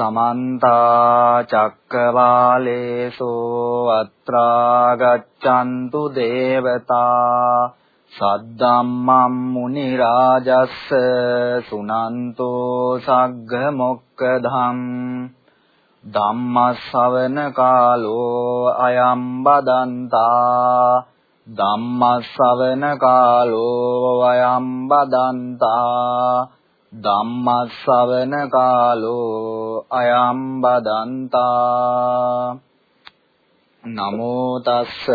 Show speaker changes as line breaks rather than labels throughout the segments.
සමන්ත චක්කවාලේසෝ අත්‍රා ගච්ඡන්තු දේවතා සද්දම්මම් මුනි රාජස්ස සුනන්තෝ සග්ග මොක්කධම් ධම්මස්සවන කාලෝ අයම් බදන්තා ධම්මස්සවන කාලෝ අයම් බදන්තා ධම්මස්සවන කාලෝ අයම් බදන්තා නමෝ තස්ස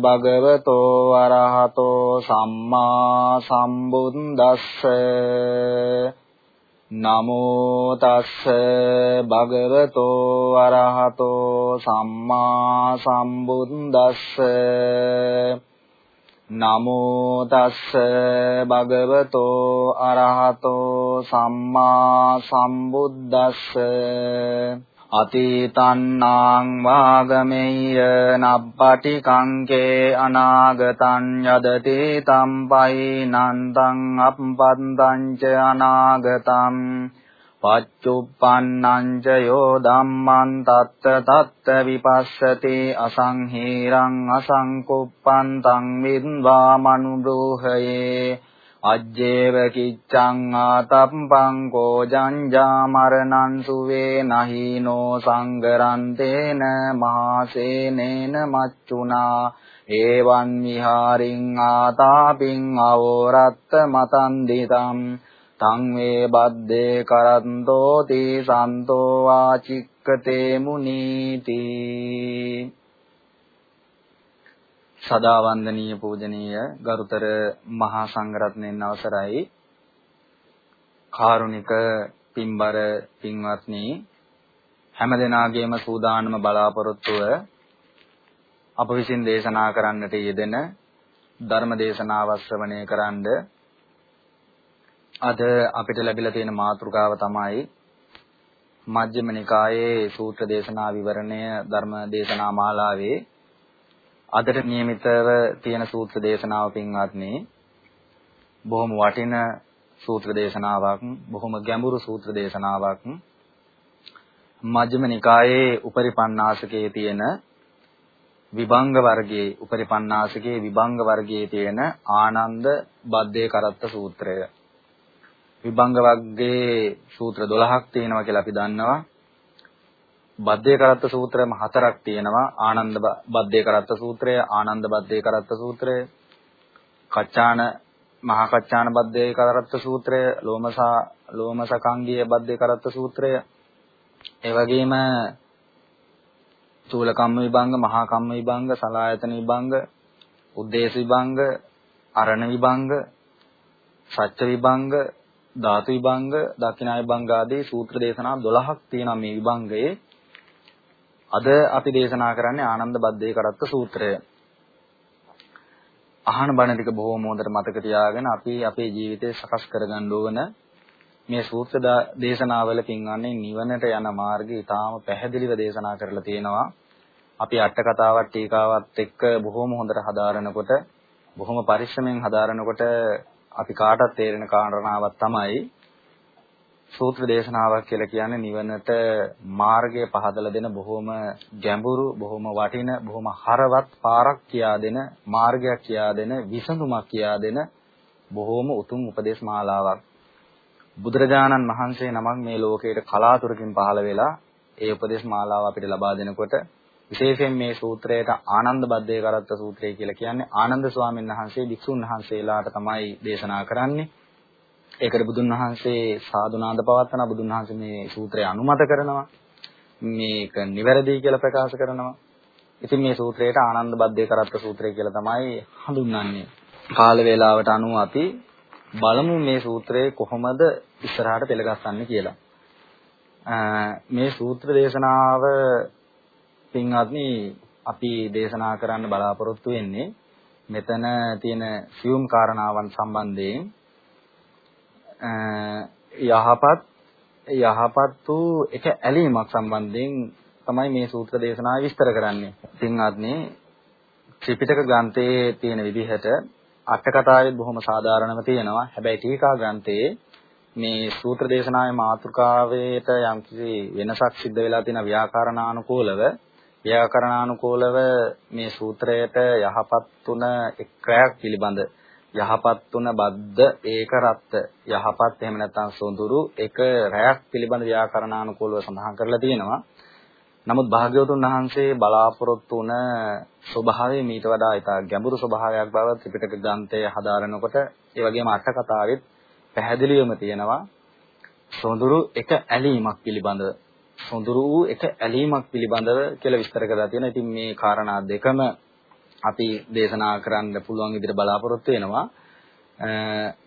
භගවතෝ අරහතෝ සම්මා සම්බුද්දස්ස. නමෝ තස්ස භගවතෝ අරහතෝ සම්මා සම්බුද්දස්ස. නමෝ තස්ස භගවතෝ අරහතෝ සම්මා සම්බුද්දස්ස අතීතන්නාං වාගමෙය්‍ය නබ්බටි කංකේ අනාගතං යදති තම්පයි නන්තං අප්පන්තං ච අනාගතං පච්චුප්පන්නං ච යෝ ධම්මං තත්ත තත්ත විපස්සති අසංහීරං අසංකුප්පන්තං විද්වා මනුබ්‍රෝහයේ අජ්ජේව කිච්ඡං ආතප්පං කෝජංජා මරණං සුවේ නහීනෝ සංගරන්තේන මහසේනේන මච්චුනා ඒවං විහාරින් ආතාපින් අවෝරත්ත මතන් දිතම් තං වේ බද්දේ කරන්තෝ තී සන්තෝ වාචික්කතේ මුනීති සදා වන්දනීය පූජනීය ගරුතර මහා සංඝරත්නයන් අවසරයි. කාරුණික පින්බර පින්වත්නි හැමදෙනාගේම සූදානම බලාපොරොත්තුව අප විසින් දේශනා කරන්නට යෙදෙන ධර්ම දේශනාව ශ්‍රවණය කරන්ඩ අද අපිට ලැබිලා තියෙන මාතෘකාව තමයි මජ්ක්‍ධිම නිකායේ සූත්‍ර දේශනා විවරණය ධර්ම දේශනා මාලාවේ. අදට નિયમિતව තියෙන සූත්‍ර දේශනාව පින්වත්නි බොහොම වටින සූත්‍ර දේශනාවක් බොහොම ගැඹුරු සූත්‍ර දේශනාවක්. මජ්ක්‍ධිම නිකායේ උපරිපන්නාසකයේ තියෙන විභංග වර්ගයේ උපරිපන්නාසකයේ විභංග වර්ගයේ තියෙන ආනන්ද බද්දේ කරත්ත සූත්‍රය. විභංග වර්ගයේ සූත්‍ර 12ක් තියෙනවා කියලා අපි දන්නවා. බද්දේ කරත්ත සූත්‍රයම හතරක් තියෙනවා. ආනන්ද බද්දේ කරත්ත සූත්‍රය, ආනන්ද බද්දේ කරත්ත සූත්‍රය, කච්චාන මහා කච්චාන බද්දේ කරත්ත සූත්‍රය, ලෝමසා ලෝමසකංගිය බද්දේ කරත්ත සූත්‍රය. ඒ වගේම චූල කම්ම විභංග, මහා කම්ම විභංග, සලායතන විභංග, උද්දේශ විභංග, අරණ විභංග, සත්‍ය විභංග, ධාතු විභංග, දක්ෂිනාය විභංග ආදී සූත්‍ර දේශනා 12ක් තියෙනවා මේ විභංගයේ. අද අපි දේශනා කරන්නේ ආනන්ද බද්දේ කරත්ත සූත්‍රය. අහන බණ ටික බොහොම හොඳට මතක තියාගෙන අපි අපේ ජීවිතය සකස් කරගන්න ඕන මේ සූත්‍ර දේශනාවල පින්වන්නේ නිවනට යන මාර්ගය ඊටාම පැහැදිලිව දේශනා කරලා තියෙනවා. අපි අට කතාවක් ටීකාවත් එක්ක බොහොම හොඳට හදාරනකොට බොහොම පරිස්සමෙන් හදාරනකොට අපි කාටත් තේරෙන කාරණාවක් තමයි සූත්‍ර දේශනාවක් කියලා කියන්නේ නිවනට මාර්ගය පහදලා දෙන බොහොම ගැඹුරු බොහොම වටින බොහොම හරවත් පාරක් කියා දෙන මාර්ගයක් කියා දෙන විසඳුමක් කියා දෙන බොහොම උතුම් උපදේශ මාලාවක්. බුදුරජාණන් වහන්සේ නමක් මේ ලෝකයට කලාතුරකින් පහළ වෙලා ඒ උපදේශ මාලාව අපිට ලබා දෙනකොට විශේෂයෙන් මේ සූත්‍රයට ආනන්ද බද්දේ කරත්ත සූත්‍රය කියලා කියන්නේ ආනන්ද ස්වාමීන් වහන්සේ භික්ෂුන් වහන්සේලාට තමයි දේශනා කරන්නේ. ඒකට බුදුන් වහන්සේ සාදුනාද පවත්වන බුදුන් වහන්සේ මේ සූත්‍රය අනුමත කරනවා. මේක නිවැරදි කියලා ප්‍රකාශ කරනවා. ඉතින් මේ සූත්‍රයට ආනන්ද බද්දේ කරත්ත සූත්‍රය කියලා තමයි හඳුන්වන්නේ. කාල වේලාවට අනුව අපි බලමු මේ සූත්‍රය කොහොමද ඉස්සරහට පෙළගස්සන්නේ කියලා. මේ සූත්‍ර දේශනාව පින්වත්නි අපි දේශනා කරන්න බලාපොරොත්තු වෙන්නේ මෙතන තියෙන සියුම් කාරණාවන් සම්බන්ධයෙන් යහපත් යහපත් වූ එක ඇලීමක් සම්බන්ධයෙන් තමයි මේ සූත්‍ර දේශනාව විස්තර කරන්නේ. පින්වත්නි ත්‍රිපිටක ග්‍රන්ථයේ තියෙන විදිහට අට කතාවේ බොහොම සාධාරණව තියෙනවා. හැබැයි ටීකා ග්‍රන්ථයේ මේ සූත්‍ර දේශනාවේ මාතෘකාවේට යම්කිසි වෙනසක් සිද්ධ වෙලා තියෙන ව්‍යාකරණානුකූලව ව්‍යාකරණානුකූලව මේ සූත්‍රයට යහපත් තුන එක්රයක් පිළිබඳ. යහපත් තුන බද්ද ඒක රත්ත. යහපත් එහෙම නැත්නම් සොඳුරු එක රැයක් පිළිබඳ ව්‍යාකරණානුකූලව සඳහන් කරලා තියෙනවා. නමුත් භාග්‍යවතුන් වහන්සේ බලාපොරොත්තු වුණ ස්වභාවය මීට වඩා ඉතා ගැඹුරු ස්වභාවයක් බව ත්‍රිපිටක ග්‍රන්ථය හදාරනකොට ඒ වගේම අට කතාවෙත් පැහැදිලිවම තියෙනවා. සොඳුරු එක ඇලීමක් පිළිබඳව. සොඳුරු වූ එක ඇලීමක් පිළිබඳව කියලා විස්තර කරලා තියෙනවා. ඉතින් මේ කාරණා දෙකම අපි දේශනා කරන්න පුළුවන් විදිහට බලාපොරොත්තු වෙනවා.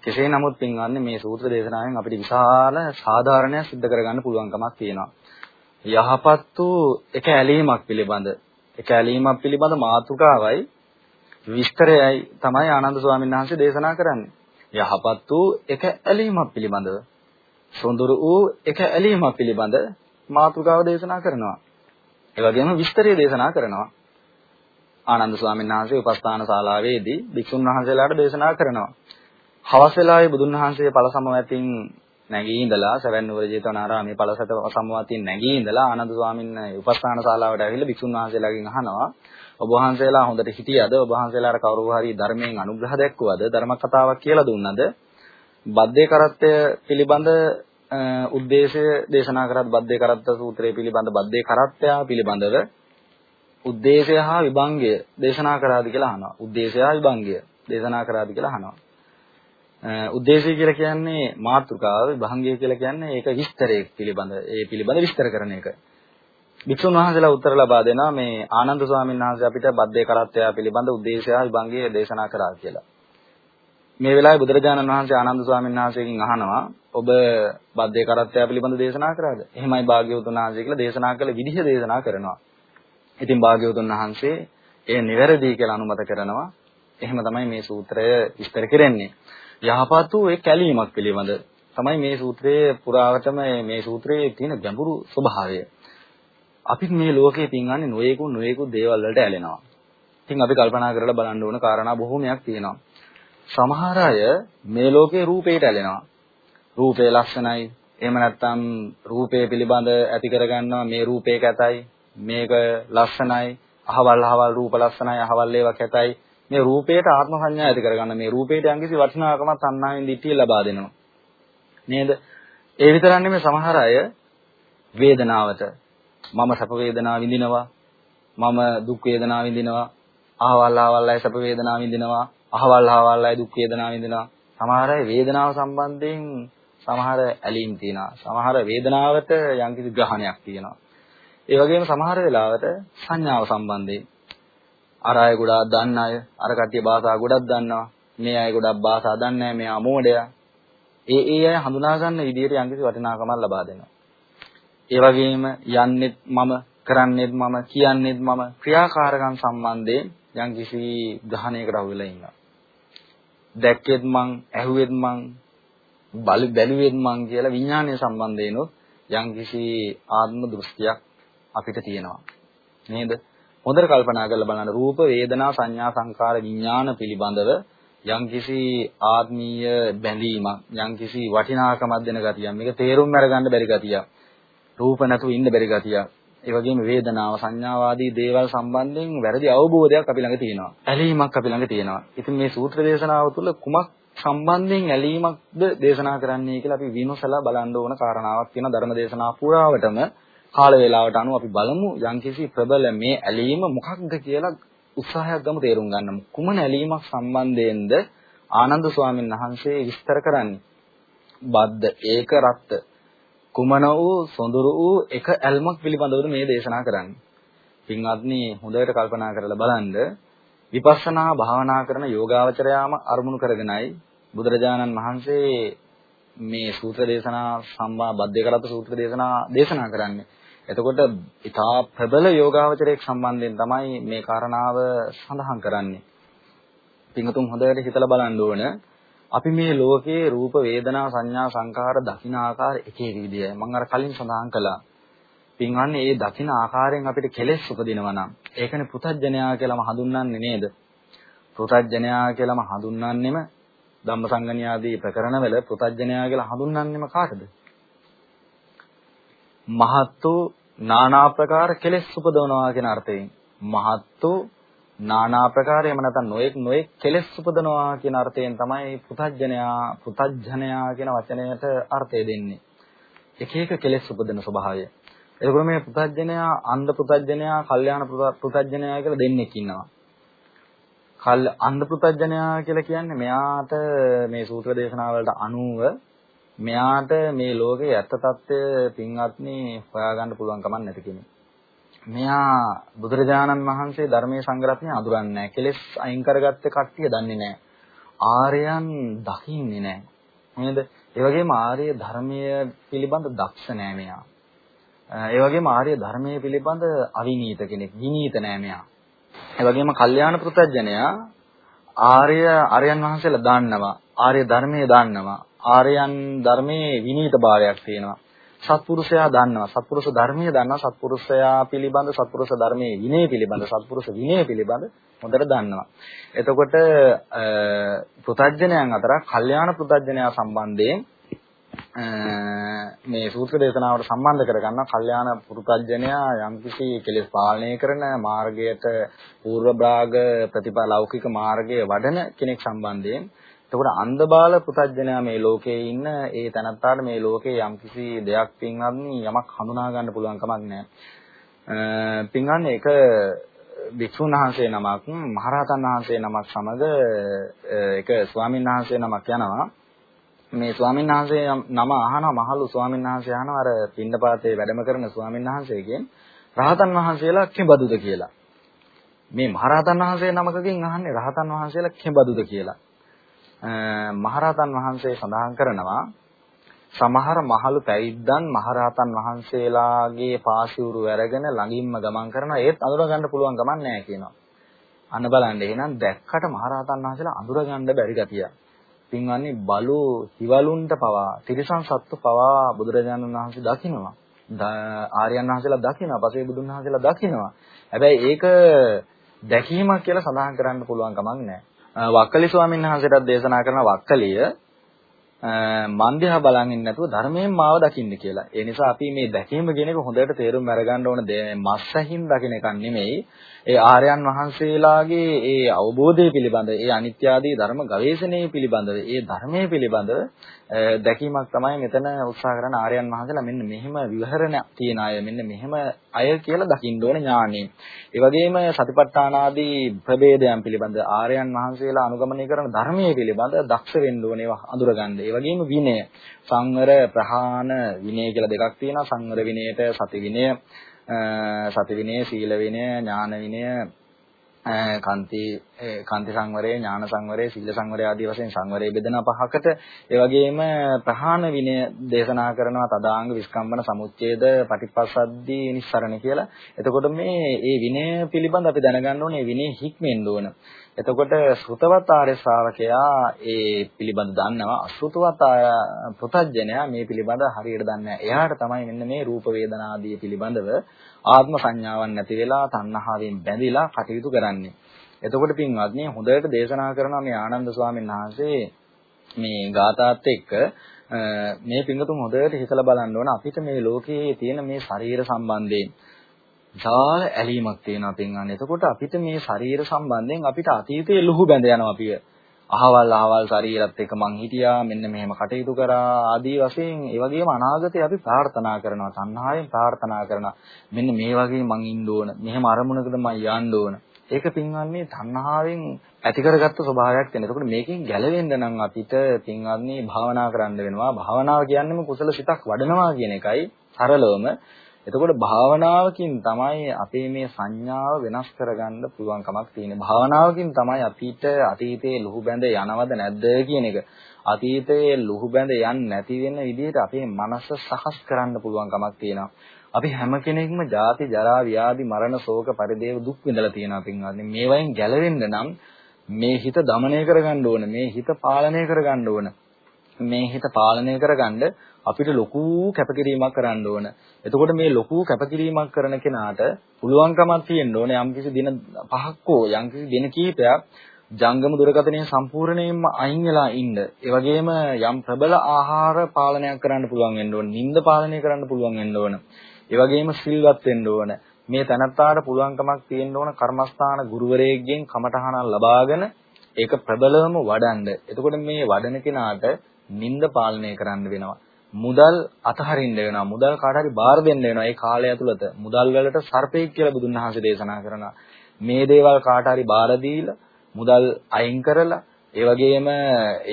කෙසේ නමුත් පින්වන්නේ මේ සූත්‍ර දේශනාවෙන් අපිට විශාල සාධාරණයක් සිද්ධ කරගන්න පුළුවන්කමක් තියෙනවා. යහපත් වූ එක ඇලීමක් පිළිබඳ එක ඇලීමක් පිළිබඳ මාතෘකාවයි විස්තරයයි තමයි ආනන්ද ස්වාමීන් වහන්සේ දේශනා කරන්නේ. යහපත් වූ එක ඇලීමක් පිළිබඳව සොඳුරු වූ එක ඇලීමක් පිළිබඳ මාතෘකාව දේශනා කරනවා. ඒ වගේම විස්තරය දේශනා කරනවා. ආනන්ද ස්වාමීන් වහන්සේ උපස්ථාන ශාලාවේදී භික්ෂුන් වහන්සේලාට දේශනා කරනවා. හවස් වෙලාවේ බුදුන් වහන්සේ පළ සමවැතින් නැගී ඉඳලා සවැන් නුවර ජේතවනාරාමේ පළසත සමවතින් නැගී ඉඳලා ආනන්ද ස්වාමීන් උපස්ථාන ශාලාවට ඇවිල්ලා භික්ෂුන් වහන්සේලාගෙන් අහනවා ඔබ වහන්සේලා හොඳට හිටියද ඔබ වහන්සේලාට කවුරු හරි ධර්මයෙන් අනුග්‍රහ දැක්වුවද ධර්ම කතාවක් කියලා දුන්නද බද්දේ කරත්තය පිළිබඳ උද්දේශය දේශනා කරත් බද්දේ කරත්ත සූත්‍රය පිළිබඳ බද්දේ කරත්තය පිළිබඳව උද්දේශය හා විභංගය දේශනා කරාද කියලා අහනවා. උද්දේශය හා විභංගය දේශනා කරාද කියලා අහනවා. උද්දේශය කියලා කියන්නේ මාතෘකාව, විභංගය කියලා කියන්නේ ඒක විස්තරයක් පිළිබඳ ඒ පිළිබඳ විස්තර කරන එක. වික්ෂුන් වහන්සේලා උත්තර ලබා දෙනවා මේ ආනන්ද ස්වාමීන් වහන්සේ අපිට බද්දේ කරත්තය පිළිබඳ උද්දේශය හා විභංගය දේශනා කරා කියලා. මේ වෙලාවේ බුදුරජාණන් වහන්සේ ආනන්ද ස්වාමීන් වහන්සේගෙන් අහනවා ඔබ බද්දේ කරත්තය පිළිබඳ දේශනා කරාද? එහෙමයි භාග්‍යවතුන් වහන්සේ කියලා දේශනා කළ විදිහ දේශනා කරනවා. ඉතින් භාග්‍යවතුන් වහන්සේ ඒ නිවැරදි කියලා අනුමත කරනවා. එහෙම තමයි මේ සූත්‍රය විස්තර කරන්නේ. යහපත් වූ ඒ කැලීමක් පිළිබඳ තමයි මේ සූත්‍රයේ පුරාවටම මේ සූත්‍රයේ තියෙන ගැඹුරු ස්වභාවය. අපි මේ ලෝකේ පින්වන්නේ නොයෙකුත් නොයෙකුත් දේවල් වලට ඇලෙනවා. ඉතින් අපි කල්පනා කරලා බලන්න ඕන කාරණා බොහෝමයක් තියෙනවා. සමහර අය මේ ලෝකේ රූපේට ඇලෙනවා. රූපේ ලක්ෂණයි. එහෙම නැත්නම් රූපේ පිළිබඳ ඇති කරගන්නවා මේ රූපේ කැතයි. මේක ලස්සනයි. අහවල් අහවල් රූප ලස්සනයි. අහවල් ඒවා කැතයි මේ රූපයට ආත්ම සංඥා ඇති කරගන්න. මේ රූපයට යම්කිසි වටිනාකමක් තණ්හාවෙන් දිට්ඨිය ලබා දෙනවා. නේද? ඒ විතරක් නෙමෙයි සමහර අය වේදනාවට. මම සැප වේදනා විඳිනවා. මම දුක් වේදනා විඳිනවා. අහවල් අහවල් අය සැප වේදනා විඳිනවා. අහවල් අහවල් අය දුක් වේදනා විඳිනවා. සමහර අය වේදනාව සම්බන්ධයෙන් සමහර ඇලීම් තියෙනවා. සමහර වේදනාවට යම්කිසි ග්‍රහණයක් තියෙනවා. ඒ වගේම සමහර වෙලාවට සංඥාව සම්බන්ධයෙන්. අර අය ගොඩාක් දන්න අය අර කට්ටිය භාෂා ගොඩක් දන්නවා. මේ අය ගොඩක් භාෂා දන්නේ නැහැ මෙයා මෝඩයා ඒ ඒ අය හඳුනා ගන්න විදිහට යම්කිසි වටිනාකමක් ලබා දෙනවා. ඒ වගේම යන්නෙත් මම කරන්නෙත් මම කියන්නෙත් මම ක්‍රියාකාරකම් සම්බන්ධයෙන් යම්කිසි ග්‍රහණයකට අහු වෙලා ඉන්නවා. දැක්කෙත් මං ඇහුවෙත් මං බැලුවෙත් මං කියලා විඥානය සම්බන්ධයෙන් යම්කිසි ආත්ම දෘෂ්ටියක් අපිට තියෙනවා. නේද? හොඳට කල්පනා කරලා බලන්න රූප වේදනා සංඥා සංකාර විඥාන පිළිබඳව යම්කිසි ආත්මීය බැඳීමක් යම්කිසි වටිනාකමක් දෙන ගතියක් මේක තේරුම් අරගන්න බැරි ගතියක් රූප නැතුව ඉන්න බැරි ගතියක් ඒ වගේම වේදනාව සංඥාවාදී දේවල් සම්බන්ධයෙන් වැරදි අවබෝධයක් අපි ළඟ තියෙනවා ඇලීමක් අපි ළඟ තියෙනවා ඉතින් මේ සූත්‍ර දේශනාව තුළ කුමක් සම්බන්ධයෙන් ඇලීමක්ද දේශනා කරන්නේ කියලා අපි විමසලා බලන්න ඕන කාරණාවක් තියෙනවා ධර්ම දේශනා පුරාවටම කාල වේලාවට අනුව අපි බලමු යම්කිසි ප්‍රබල මේ ඇලීම මොකක්ද කියලා උත්සාහයක් ගමු තේරුම් ගන්න. කුමන ඇලීමක් සම්බන්ධයෙන්ද ආනන්ද ස්වාමීන් වහන්සේ විස්තර කරන්නේ? බද්ද ඒක රත්ත කුමන වූ සොඳුරු වූ එක ඇල්මක් පිළිබඳවද මේ දේශනා කරන්නේ. පින්වත්නි හොඳට කල්පනා කරලා බලන්න විපස්සනා භාවනා කරන යෝගාවචරයාම අරමුණු කරගෙනයි බුදුරජාණන් වහන්සේ මේ සූත්‍ර දේශනා සම්බා බද්දේකරත් සූත්‍ර දේශනා දේශනා කරන්නේ. එතකොට ඊටා ප්‍රබල යෝගාවචරයක් සම්බන්ධයෙන් තමයි මේ කාරණාව සඳහන් කරන්නේ. පින්තුන් හොඳට හිතලා බලන්න ඕන. අපි මේ ලෝකයේ රූප වේදනා සංඥා සංකාර දකින ආකාර එක එක විදියයි. මම අර කලින් සඳහන් කළා. පින්වන්නේ මේ දකින ආකාරයෙන් අපිට කෙලෙස් උපදිනවා නම් ඒකනේ පෘථජ්ජනයා කියලාම හඳුන්වන්නේ නේද? පෘථජ්ජනයා කියලාම හඳුන්වන්නෙම ධම්මසංගණී ආදී ප්‍රකරණවල පෘතජ්ජනයා කියලා හඳුන්වන්නේම කාටද? මහත්තු නානා ප්‍රකාර කෙලෙස් උපදවනවා කියන අර්ථයෙන් මහත්තු නානා ප්‍රකාර එහෙම නැත්නම් නොඑක් නොඑක් කෙලෙස් උපදනවා කියන අර්ථයෙන් තමයි පුතඥයා පුතඥයා කියන වචනයට අර්ථය දෙන්නේ. එක එක කෙලෙස් උපදින ස්වභාවය. එතකොට මේ පුතඥයා අන්ධ පුතඥයා, කල්යාණ පුතඥයා කියලා දෙන්නෙක් ඉන්නවා. කල් අන්ධ පුතඥයා කියලා කියන්නේ මෙයාට මේ සූත්‍ර දේශනාවලට අනුව මෙයාට මේ ලෝකේ ඇත්ත తත්වය පින්වත්නි හොයාගන්න පුළුවන් කමක් නැති කෙනෙක්. මෙයා බුදුරජාණන් වහන්සේ ධර්මයේ සංග්‍රහණය අඳුරන්නේ නැහැ. කෙලෙස් අයින් කරගත්ත කට්ටිය දන්නේ නැහැ. ආර්යයන් දකින්නේ නැහැ. නේද? ඒ වගේම ආර්ය ධර්මයේ පිළිබඳ දක්ෂ නැහැ මෙයා. ඒ වගේම ආර්ය ධර්මයේ පිළිබඳ අවිනීත කෙනෙක්. විනීත නැහැ මෙයා. ඒ වගේම කල්යාණ පෘතජ්ජනයා ආර්ය ආර්යයන් වහන්සේලා දාන්නවා. ආර්ය ධර්මයේ දාන්නවා. ආර්යයන් ධර්මයේ විනීත භාවයක් තියෙනවා. සත්පුරුෂයා දන්නවා. සත්පුරුෂ ධර්මයේ දන්නවා. සත්පුරුෂයා පිළිබඳ සත්පුරුෂ ධර්මයේ විනය පිළිබඳ සත්පුරුෂ විනය පිළිබඳ හොඳට දන්නවා. එතකොට පෘතජ්ජනයන් අතර කල්යාණ පෘතජ්ජනයා සම්බන්ධයෙන් මේ සූත්‍ර දේශනාවට සම්බන්ධ කරගන්න කල්යාණ පෘතජ්ජනයා යම්කිසි කෙලෙස් පාලනය කරන මාර්ගයට పూర్ව භාග ප්‍රතිපා ලෞකික මාර්ගයේ වඩන කෙනෙක් සම්බන්ධයෙන් එතකොට අන්ධබාල පුතඥයා මේ ලෝකේ ඉන්න ඒ තනත්තාට මේ ලෝකේ යම්කිසි දෙයක් පින්වත්නි යමක් හඳුනා ගන්න පුළුවන් කමක් නැහැ. පින්වත්නි ඒක වික්ෂුන් වහන්සේ නමක් මහරහතන් වහන්සේ නමක් සමග ඒක ස්වාමීන් වහන්සේ නමක් යනවා. මේ ස්වාමීන් වහන්සේ නම අහනවා මහලු ස්වාමීන් වහන්සේ අහනවා අර පින්නපාතේ වැඩම කරන ස්වාමීන් වහන්සේගෙන් රහතන් වහන්සේලා කෙබඳුද කියලා. මේ මහරහතන් වහන්සේ නමකකින් අහන්නේ රහතන් වහන්සේලා කෙබඳුද කියලා. මහරහතන් වහන්සේ සඳහන් කරනවා සමහර මහලු පැවිද්දන් මහරහතන් වහන්සේලාගේ පාසිවුරු අරගෙන ළඟින්ම ගමන් කරනවා ඒත් අඳුර ගන්න පුළුවන් ගමන් නැහැ කියනවා. අන්න බලන්න එහෙනම් දැක්කට මහරහතන් වහන්සේලා අඳුර ගන්න බැරි ගතිය. පින්වන්නේ බලු හිවලුන්ට පවා තිරිසන් සත්තු පවා බුදුරජාණන් වහන්සේ දකිනවා. ආර්යයන් වහන්සේලා දකිනවා. පසේ බුදුන් වහන්සේලා දකිනවා. හැබැයි ඒක දැකීමක් කියලා සඳහන් කරන්න පුළුවන් කමක් නැහැ. වක්කලි ස්වාමීන් වහන්සේටත් දේශනා කරන වක්කලිය මන් දිහා බලන් ඉන්නේ නැතුව ධර්මයෙන් මාව දකින්න කියලා. ඒ නිසා අපි මේ දැකීම කියන එක හොඳට තේරුම් අරගන්න ඕන මස්සහින් දකින එකක් නෙමෙයි. ඒ ආර්යයන් වහන්සේලාගේ ඒ අවබෝධය පිළිබඳ, ඒ අනිත්‍ය ආදී ධර්ම ගවේෂණය පිළිබඳව, ඒ ධර්මයේ පිළිබඳව දැකීමක් තමයි මෙතන උත්සාහ කරන ආර්යයන් වහන්සේලා මෙන්න මෙහෙම විවහරණ තියෙන අය, මෙන්න මෙහෙම අය කියලා දකින්න ඕන ඥානෙ. ඒ වගේම සතිපට්ඨාන ආදී ප්‍රභේදයන් පිළිබඳ ආර්යයන් වහන්සේලා අනුගමනය කරන ධර්මයේ පිළිබඳ දක්ෂ වෙන්න ඕනේ අඳුරගන්න. ඒ වගේම විනය, සංවර, ප්‍රහාණ විනය කියලා දෙකක් තියෙනවා. සංවර විනයට සති විනය සති විනය, සීල විනය, ඥාන විනය, කාන්ති කාන්ති සංවරය, ඥාන සංවරය, සීල සංවරය ආදී වශයෙන් සංවරය බෙදෙන පහකට ඒ වගේම ප්‍රහාණ විනය දේශනා කරනවා තදාංග විස්කම්බන සමුච්ඡේද පටිපස්සද්දී නිස්සරණ කියලා. එතකොට මේ මේ විනය පිළිබඳ අපි දැනගන්න ඕනේ විනය හික්මෙන්න ඕන. එතකොට ශ්‍රුතවත් ආර්ය ශ්‍රාවකයා ඒ පිළිබඳ දන්නවා අශ්‍රුතවත් පුතඥයා මේ පිළිබඳ හරියට දන්නේ නැහැ. එයාට තමයි මෙන්න මේ රූප වේදනා ආදී පිළිබඳව ආත්ම සංඥාවක් නැති වෙලා තණ්හාවෙන් බැඳිලා කටයුතු කරන්නේ. එතකොට පින්වත්නි හොඳට දේශනා කරනවා මේ ආනන්ද ස්වාමීන් වහන්සේ මේ ගාථාත් එක්ක මේ පිංගතුන් හොඳට හිතලා බලන්න ඕන අපිට මේ ලෝකයේ තියෙන මේ ශරීර සම්බන්ධයෙන් විශාල ඇලීමක් තියෙනවා පින්වන්න. එතකොට අපිට මේ ශරීර සම්බන්ධයෙන් අපිට අතීතයේ ලුහු බැඳ යනවා අපි. අහවල් අහවල් ශරීරත් එක්ක මං හිටියා මෙන්න මෙහෙම කටයුතු කරා ආදී වශයෙන් ඒ වගේම අනාගතේ අපි ප්‍රාර්ථනා කරනවා තණ්හාවෙන් ප්‍රාර්ථනා කරනවා මෙන්න මේ වගේ මං ඉන්න ඕන මෙහෙම අරමුණකට මං යන්න ඕන ඒක පින්වන්නේ තණ්හාවෙන් ඇති කරගත්ත ස්වභාවයක් තියෙන. එතකොට මේකෙන් ගැලවෙන්න නම් අපිට පින්වන්නේ භාවනා කරන්න වෙනවා. භාවනාව කියන්නේම කුසල සිතක් වඩනවා කියන එකයි සරලවම එතකොට භාවනාවකින් තමයි අපේ මේ සංඥාව වෙනස් කරගන්න පුළුවන්කමක් තියෙන්නේ. භාවනාවකින් තමයි අපිට අතීතයේ ලුහු බැඳ යනවද නැද්ද කියන එක. අතීතයේ ලුහු බැඳ යන්නේ නැති වෙන විදිහට අපේ මනස සකස් කරන්න පුළුවන්කමක් තියෙනවා. අපි හැම කෙනෙක්ම ජාති, ජරා, ව්‍යාධි, මරණ, ශෝක, පරිදේව දුක් විඳලා තියෙනවා පින්වත්නි. මේ වයින් ගැලවෙන්න නම් මේ හිත দমনය කරගන්න ඕන. මේ හිත පාලනය කරගන්න ඕන. මේ හිත පාලනය කරගන්න අපිට ලොකු කැපකිරීමක් කරන්න ඕන. එතකොට මේ ලොකු කැපකිරීමක් කරන කෙනාට පුළුවන්කමක් තියෙන්න ඕනේ යම්කිසි දින පහක් හෝ යම්කිසි දින කීපයක් ජංගම දුරකථනයේ සම්පූර්ණයෙන්ම අයින් වෙලා ඉන්න. ඒ වගේම යම් ප්‍රබල ආහාර පාලනයක් කරන්න පුළුවන් වෙන්න ඕන. නිින්ද පාලනය කරන්න පුළුවන් වෙන්න ඕන. ඒ වගේම සිල්වත් වෙන්න ඕන. මේ තනත්තාට පුළුවන්කමක් තියෙන්න ඕන කර්මස්ථාන ගුරුවරයෙක්ගෙන් කමටහනක් ලබාගෙන ඒක ප්‍රබලවම වඩන්න. එතකොට මේ වඩන කෙනාට නිින්ද පාලනය කරන්න වෙනවා. මුදල් අතහරින්න වෙනවා. මුදල් කාට හරි බාර දෙන්න වෙනවා. ඒ කාලය ඇතුළත මුදල් වලට සර්පෙක් කියලා බුදුන් වහන්සේ දේශනා කරනවා. මේ දේවල් කාට හරි බාර දීලා මුදල් අයින් කරලා ඒ වගේම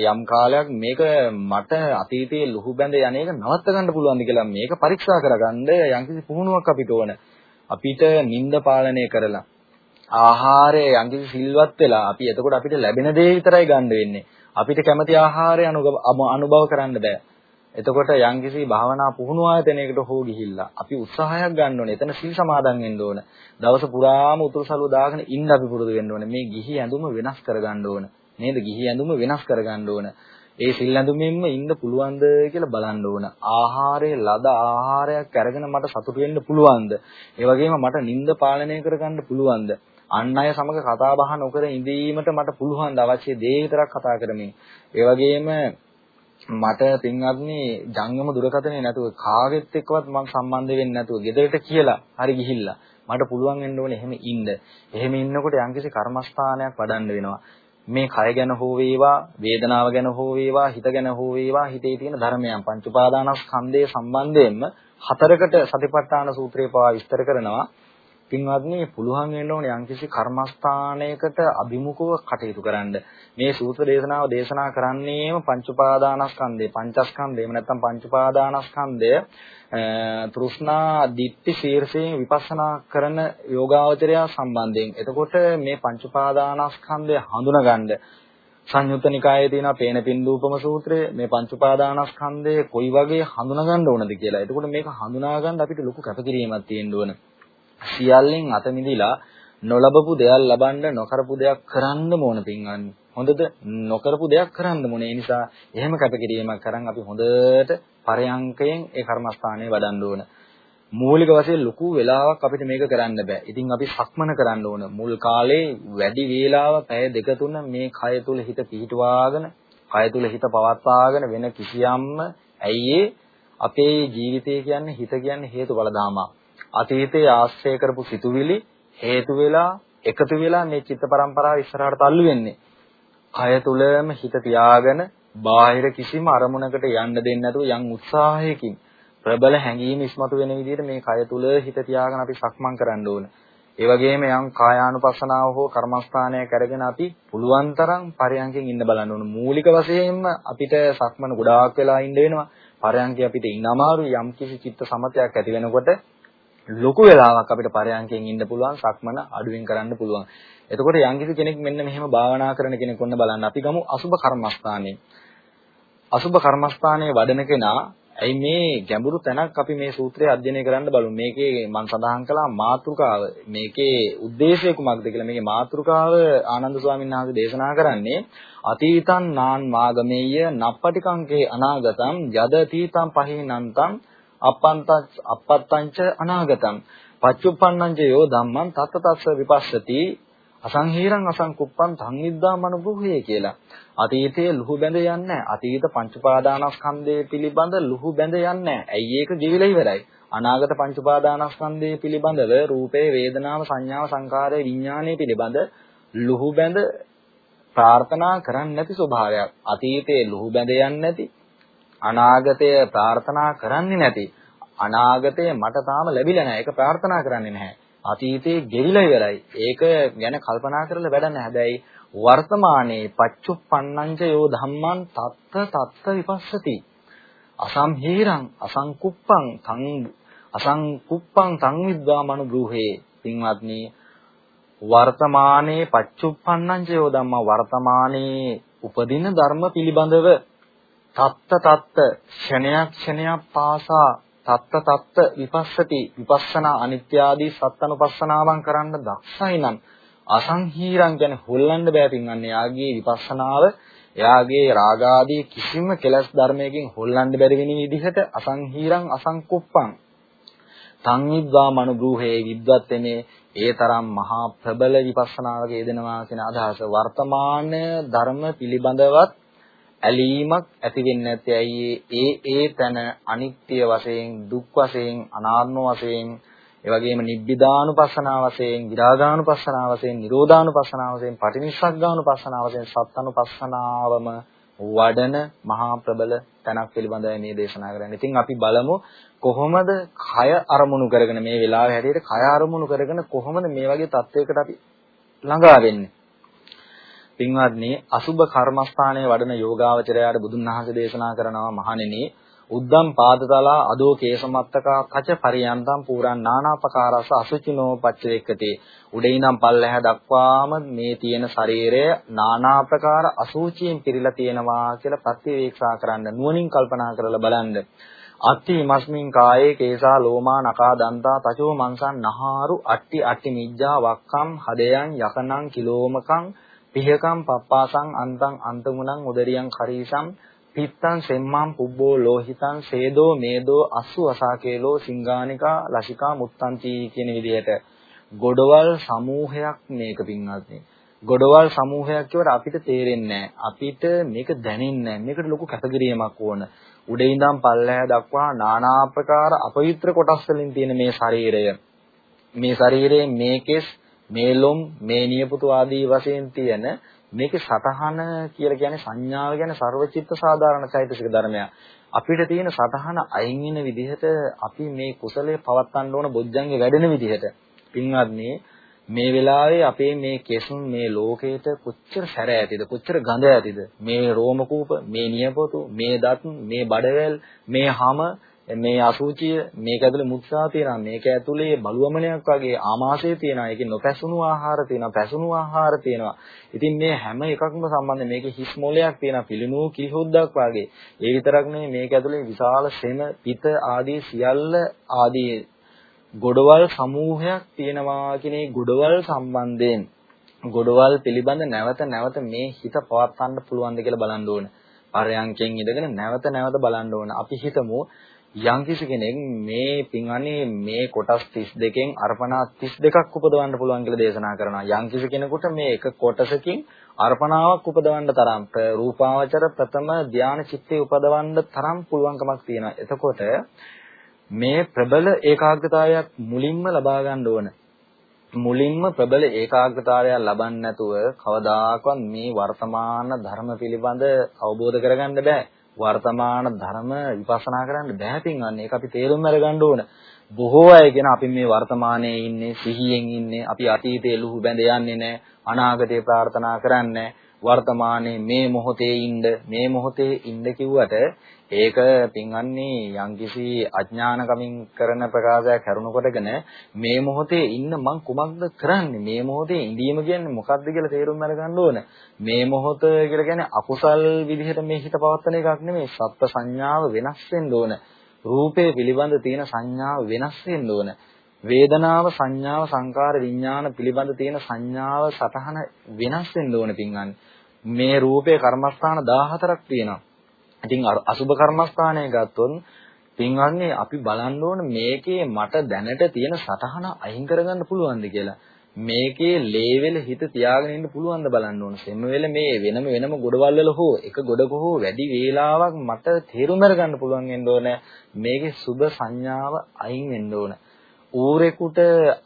යම් කාලයක් මේක මට අතීතයේ ලුහු බැඳ යන්නේක නවත්ත ගන්න පුළුවන්ද කියලා මේක පරීක්ෂා කරගන්න යම්කිසි පුහුණුවක් අපිට ඕන. අපිට නිින්ද පාලනය කරලා ආහාරය යම්කිසි සිල්වත් වෙලා අපි එතකොට අපිට ලැබෙන දේ විතරයි ගන්න වෙන්නේ. අපිට කැමති ආහාරය අනුභව කරන්න බෑ. එතකොට යම්කිසි භාවනා පුහුණු ආයතනයකට හෝ ගිහිල්ලා අපි උත්සාහයක් ගන්න ඕනේ. එතන සිල් සමාදන් වෙන්න ඕන. දවස පුරාම උතුරු සළුව දාගෙන ඉන්න අපි පුරුදු වෙන්න ඕනේ. මේ ගිහි ඇඳුම වෙනස් කරගන්න ඕන. නේද? ගිහි ඇඳුම වෙනස් කරගන්න ඕන. ඒ සිල් ඇඳුමෙන්ම ඉන්න පුළුවන්ද කියලා බලන්න ඕන. ආහාරයේ ලද ආහාරයක් අරගෙන මට සතුටු වෙන්න පුළුවන්ද? ඒ වගේම මට නිින්ද පාලනය කරගන්න පුළුවන්ද? අන් අය සමග කතා බහ නොකර ඉඳීමට මට පුළුවන් ද අවශ්‍ය දේ විතරක් කතා කරමින්. ඒ වගේම මට පින්වත්නි ජංගම දුරකථනය නැතුව කාගෙත් එක්කවත් මම සම්බන්ධ වෙන්නේ නැතුව ගෙදරට කියලා හරි ගිහිල්ලා මට පුළුවන් වෙන්න ඕනේ එහෙම ඉන්න. එහෙම ඉන්නකොට යම්කිසි කර්මස්ථානයක් වඩන්න වෙනවා. මේ කය ගැන හෝ වේවා, වේදනාව ගැන හෝ වේවා, හිත ගැන හෝ වේවා, හිතේ තියෙන ධර්මයන් පංච උපාදානස්කන්ධයේ සම්බන්ධයෙන්ම හතරකට සතිපට්ඨාන සූත්‍රය පවා විස්තර කරනවා. පින්වත්නි පුළුවන් වෙන්න ඕනේ යම්කිසි කර්මස්ථානයකට අභිමුඛව කටයුතු කරන්න. මේ සූත්‍ර දේශනාව දේශනා කරන්නේම පංච උපාදානස්කන්ධය, පංචස්කන්ධය, එහෙම නැත්නම් පංච උපාදානස්කන්ධය තෘෂ්ණා දිට්ඨි ශීර්ෂයෙන් විපස්සනා කරන යෝගාවචරය සම්බන්ධයෙන්. එතකොට මේ පංච උපාදානස්කන්ධය හඳුනගන්න සංයුත්ත නිකායේ තියෙන පේන පින්දූපම සූත්‍රය මේ පංච උපාදානස්කන්ධය කොයි වගේ හඳුනගන්න ඕනද කියලා. එතකොට මේක හඳුනා ගන්න අපිට ලොකු කැපකිරීමක් තියෙන්න ඕන. සියල්ලෙන් අත මිදලා නොලබපු දෙයක් ලබන්න නොකරපු දෙයක් කරන්න ඕන පින්වන්නේ. හොඳද? නොකරපු දෙයක් කරන්න ඕනේ. ඒ නිසා එහෙම කැපකිරීමක් කරන් අපි හොඳට පරයන්කයෙන් ඒ කර්මස්ථානයේ වඩන්න ඕන. මූලික වශයෙන් ලොකු වෙලාවක් අපිට මේක කරන්න බෑ. ඉතින් අපි සක්මන කරන්න ඕන. මුල් කාලේ වැඩි වේලාව පැය දෙක තුන මේ කය තුල හිත පිහිටුවාගෙන, කය තුල හිත පවත්වාගෙන වෙන කිසියම්ම ඇයි අපේ ජීවිතය කියන්නේ හිත කියන්නේ හේතුඵල ධාමා. අතීතයේ ආශ්‍රය කරපු සිතුවිලි හේතු වෙලා එකතු වෙලා මේ චිත්ත පරම්පරාව ඉස්සරහට තල්ලු වෙන්නේ. කය තුලම හිත තියාගෙන බාහිර කිසිම අරමුණකට යන්න දෙන්නේ නැතුව යම් උත්සාහයකින් ප්‍රබල හැඟීම් ඉස්මතු වෙන විදිහට මේ කය තුල හිත තියාගෙන අපි සක්මන් කරන්න ඕන. ඒ වගේම යම් කායානුපස්සනාව හෝ කර්මස්ථානයක් අරගෙන අපි පුළුවන් තරම් පරයන්කෙන් ඉන්න බලන්න ඕන. මූලික වශයෙන්ම අපිට සක්මන ගොඩාක් වෙලා ඉන්න වෙනවා. පරයන්කේ අපිට ඉන්න අමාරු යම් කිසි චිත්ත සමතයක් ඇති වෙනකොට ලොකු වෙලාවක් අපිට පරයන්කෙන් ඉන්න පුළුවන් සක්මන අඩුවෙන් කරන්න පුළුවන්. එතකොට යම්කිසි කෙනෙක් මෙන්න මෙහෙම භාවනා කරන කෙනෙක් ඔන්න බලන්න අපි ගමු අසුබ කර්මස්ථානේ. අසුබ කර්මස්ථානයේ වඩන කෙනා ඇයි මේ ගැඹුරු තැනක් අපි මේ සූත්‍රය අධ්‍යයනය කරන්න බලමු. මේකේ මම සඳහන් කළා මාතෘකාව. මේකේ ಉದ್ದೇಶය කුමක්ද කියලා. මේකේ මාතෘකාව ආනන්ද ස්වාමීන් වහන්සේ දේශනා කරන්නේ අතීතං නාන් මාගමේය නප්පටිකංකේ අනාගතං යදතීතං පහේනන්තං අපන්ත අපත්තංච අනාගතං පච්චුප්පන්නංච යෝ ධම්මං තත්ත තස්ස විපස්සති අසංහීරං අසංකුප්පං සංනිද්දා මනුබුහේ කියලා. අතීතයේ ලුහු බැඳ යන්නේ අතීත පංච උපාදානස්කන්ධය පිළිබඳ ලුහු බැඳ යන්නේ ඇයි ඒක ජීවිලා ඉවරයි. අනාගත පංච උපාදානස්කන්ධය පිළිබඳව රූපේ වේදනාව සංඥාව සංකාරය විඥානය පිළිබඳ ලුහු බැඳ ප්‍රාර්ථනා කරන්නේ නැති ස්වභාවයක්. අතීතයේ ලුහු බැඳ යන්නේ නැති අනාගතය ප්‍රාර්ථනා කරන්නේ නැති අනාගතය මට තාම ලැබිලා නැහැ. ඒක ප්‍රාර්ථනා කරන්නේ නැහැ. අතීතේ ගෙවිලා ඉවරයි. ඒක ගැන කල්පනා කරලා වැඩ නැහැ. හැබැයි වර්තමානයේ පච්චුප්පන්නංච යෝ ධම්මං තත්ත තත්ත විපස්සති. අසම්හීරං අසංකුප්පං තං අසංකුප්පං තං විද්වාමනු බ්‍රූහේ. පින්වත්නි වර්තමානයේ පච්චුප්පන්නංච යෝ ධම්මා වර්තමානයේ උපදින ධර්ම පිළිබඳව තත්ත තත්ත ක්ෂණයක් ක්ෂණයක් පාසා තත්ත තත්ත විපස්සති විපස්සනා අනිත්‍ය ආදී සත්‍යනුපස්සනාවන් කරන්න දක්ෂයි නම් අසංහීරං කියන්නේ හොල්ලන්න බෑ පින්වන්නේ. යාගේ විපස්සනාව එයාගේ රාගාදී කිසිම කෙලස් ධර්මයකින් හොල්ලන්න බැරි වෙන විදිහට අසංහීරං අසංකුප්පං. සංවිද්වා මනුබ්‍රූහේ විද්වත්තනේ ඒ තරම් මහා ප්‍රබල විපස්සනාවක යෙදෙනවා කියන අදහස වර්තමාන ධර්ම පිළිබඳවත් ඇලීමක් ඇති වෙන්නේ නැත්තේ ඇයි ඒ ඒ තන අනිත්‍ය වශයෙන් දුක් වශයෙන් අනාත්ම වශයෙන් ඒ වගේම නිබ්බිදානුපස්සනා වශයෙන් විරාගානුපස්සනා වශයෙන් නිරෝධානුපස්සනා වශයෙන් පටිනිස්සග්ගානුපස්සනා වශයෙන් සත්තානුපස්සනාවම වඩන මහා ප්‍රබල තැනක් පිළිබඳවයි මේ දේශනා කරන්නේ. ඉතින් අපි බලමු කොහොමද කය අරමුණු කරගෙන මේ වෙලාවේ හැටියට කය අරමුණු කරගෙන කොහොමද මේ වගේ තත්වයකට අපි ළඟා වෙන්නේ. පින්වත්නි අසුබ කර්මස්ථානයේ වඩන යෝගාවචරයාට බුදුන් වහන්සේ දේශනා කරනවා මහණෙනි උද්දම් පාදතලා අදෝ කේසමත්තකා කච පරියන්තම් පුරාණ නානාපකාරස අසුචිනෝ පච්චවේක්කති. උඩින්නම් පල්ලැහැ දක්වාම මේ තියෙන ශරීරය නානා ප්‍රකාර අසුචියෙන් පිරීලා තියෙනවා කියලා ප්‍රතිවේක්ෂා කරන්න නුවණින් කල්පනා කරලා බලන්න. අත්ති මස්මින් කායේ කේසා ලෝමා නකා දන්තා තචෝ මංසන් නහාරු අට්ටි අට්ටි නිජ්ජා වක්කම් හදයන් යකනං කිලෝමකං පිහකම් පප්පාසං අන්තං අන්තමුණං උදරියං කරීසම් පිත්තං සෙම්මං පුබ්බෝ ලෝහිතං සේදෝ මේදෝ අස්සු අසාකේලෝ සිංගානිකා ලසිකා මුත්තන්ති කියන විදිහට ගොඩවල් සමූහයක් මේක පින්වත්නි. ගොඩවල් සමූහයක් කියවට අපිට තේරෙන්නේ අපිට මේක දැනෙන්නේ මේකට ලොකු කැපකිරීමක් ඕන. උඩේ ඉඳන් පල්ලෙහා දක්වා নানা ආකාර අපවිත්‍ර කොටස් වලින් තියෙන මේ ශරීරය. මේ ශරීරයේ මේකෙස් මේ ලොම් මේ නියපොතු ආදී වශයෙන් තියෙන මේකේ සතහන කියලා කියන්නේ සංඥාව කියන්නේ ਸਰවචිත්ත සාධාරණ චෛතසික ධර්මයක්. අපිට තියෙන සතහන අයින් වෙන විදිහට අපි මේ කුසලයේ පවත්වන්න ඕන බොජ්ජංගේ වැඩෙන විදිහට පින්වත්නි මේ වෙලාවේ අපේ මේ කෙසුන් මේ ලෝකේට කොච්චර සැර ඇතිද කොච්චර ගඳ ඇතිද මේ රෝම කූප මේ නියපොතු මේ දත් මේ බඩවැල් මේ හම මේ අසුචිය මේක ඇතුලේ මුත්‍රා තියෙනවා මේක ඇතුලේ බලුවමනයක් වගේ ආමාශය තියෙනවා ඒකේ නොපැසුණු ආහාර තියෙනවා පැසුණු ආහාර තියෙනවා ඉතින් මේ හැම එකක්ම සම්බන්ධ මේකේ හිස් මොලයක් තියෙනවා පිළිනු කිහිහොද්දක් වගේ ඒ විතරක් නෙමෙයි මේක ඇතුලේ විශාල සෙම පිත ආදී සියල්ල ආදී ගොඩවල් සමූහයක් තියෙනවා කියන මේ ගොඩවල් සම්බන්ධයෙන් ගොඩවල් පිළිබඳ නැවත නැවත මේ හිත පවත්වන්න පුළුවන්ද කියලා බලන්න ඕන. පරයන්කෙන් ඉඳගෙන නැවත නැවත බලන්න ඕන. අපි හිතමු යම්කිසි කෙනෙක් මේ පින්වන්නේ මේ කොටස් 32කින් අර්පණා 32ක් උපදවන්න පුළුවන් කියලා දේශනා කරනවා. යම්කිසි කෙනෙකුට මේ එක කොටසකින් අර්පණාවක් උපදවන්න තරම් රූපාවචර ප්‍රථම ධානය චිත්තේ උපදවන්න තරම් පුළුවන්කමක් තියෙනවා. එතකොට මේ ප්‍රබල ඒකාග්‍රතාවයක් මුලින්ම ලබා ගන්න ඕන. මුලින්ම ප්‍රබල ඒකාග්‍රතාවයක් ලබන්නේ නැතුව කවදාකවත් මේ වර්තමාන ධර්ම පිළිබඳ අවබෝධ කරගන්න බෑ. වර්තමාන ධර්ම විපස්සනා කරන්න බෑ පින්වන්නේ. ඒක අපි තේරුම් අරගන්න ඕන. බොහෝ අය කියන අපි මේ වර්තමානයේ ඉන්නේ සිහියෙන් ඉන්නේ අපි අතීතයේ ලුහු බැඳ යන්නේ නැහැ අනාගතේ ප්‍රාර්ථනා කරන්නේ වර්තමානයේ මේ මොහොතේ ඉන්න මේ මොහොතේ ඉන්න කිව්වට ඒක පින්වන්නේ යම්කිසි අඥානකමින් කරන ප්‍රකාශයක් කරුණු කොටගෙන මේ මොහොතේ ඉන්න මං කුමක්ද කරන්නේ? මේ මොහොතේ ඉඳීම කියන්නේ මොකක්ද කියලා තේරුම් අරගන්න ඕන. මේ මොහොත කියලා කියන්නේ අකුසල් විදිහට මේ හිත පවත්තන එකක් නෙමෙයි. සත්ත්ව සංඥාව වෙනස් වෙන්න ඕන. රූපේ පිළිබඳ තියෙන සංඥාව වෙනස් වෙන්න ඕන. වේදනාව සංඥාව සංකාර විඥාන පිළිබඳ තියෙන සංඥාව සතහන වෙනස් වෙන්න ඕන පින්වන්නේ මේ රූපේ කර්මස්ථාන 14ක් තියෙනවා ඉතින් අසුබ කර්මස්ථානය ගත්තොත් පින්වත්නි අපි බලන්න ඕන මේකේ මට දැනට තියෙන සටහන අයින් කරගන්න පුළුවන්ද කියලා. මේකේ ලේවල හිත තියාගෙන ඉන්න පුළුවන්ද බලන්න ඕන. සෙම වෙල මේ වෙනම වෙනම ගොඩවල් වල හෝ එක ගොඩක හෝ වැඩි වේලාවක් මට තේරුම් අරගන්න පුළුවන් වෙන්න ඕන. මේකේ සුබ සංඥාව අයින් වෙන්න ඕන. ඌරෙකුට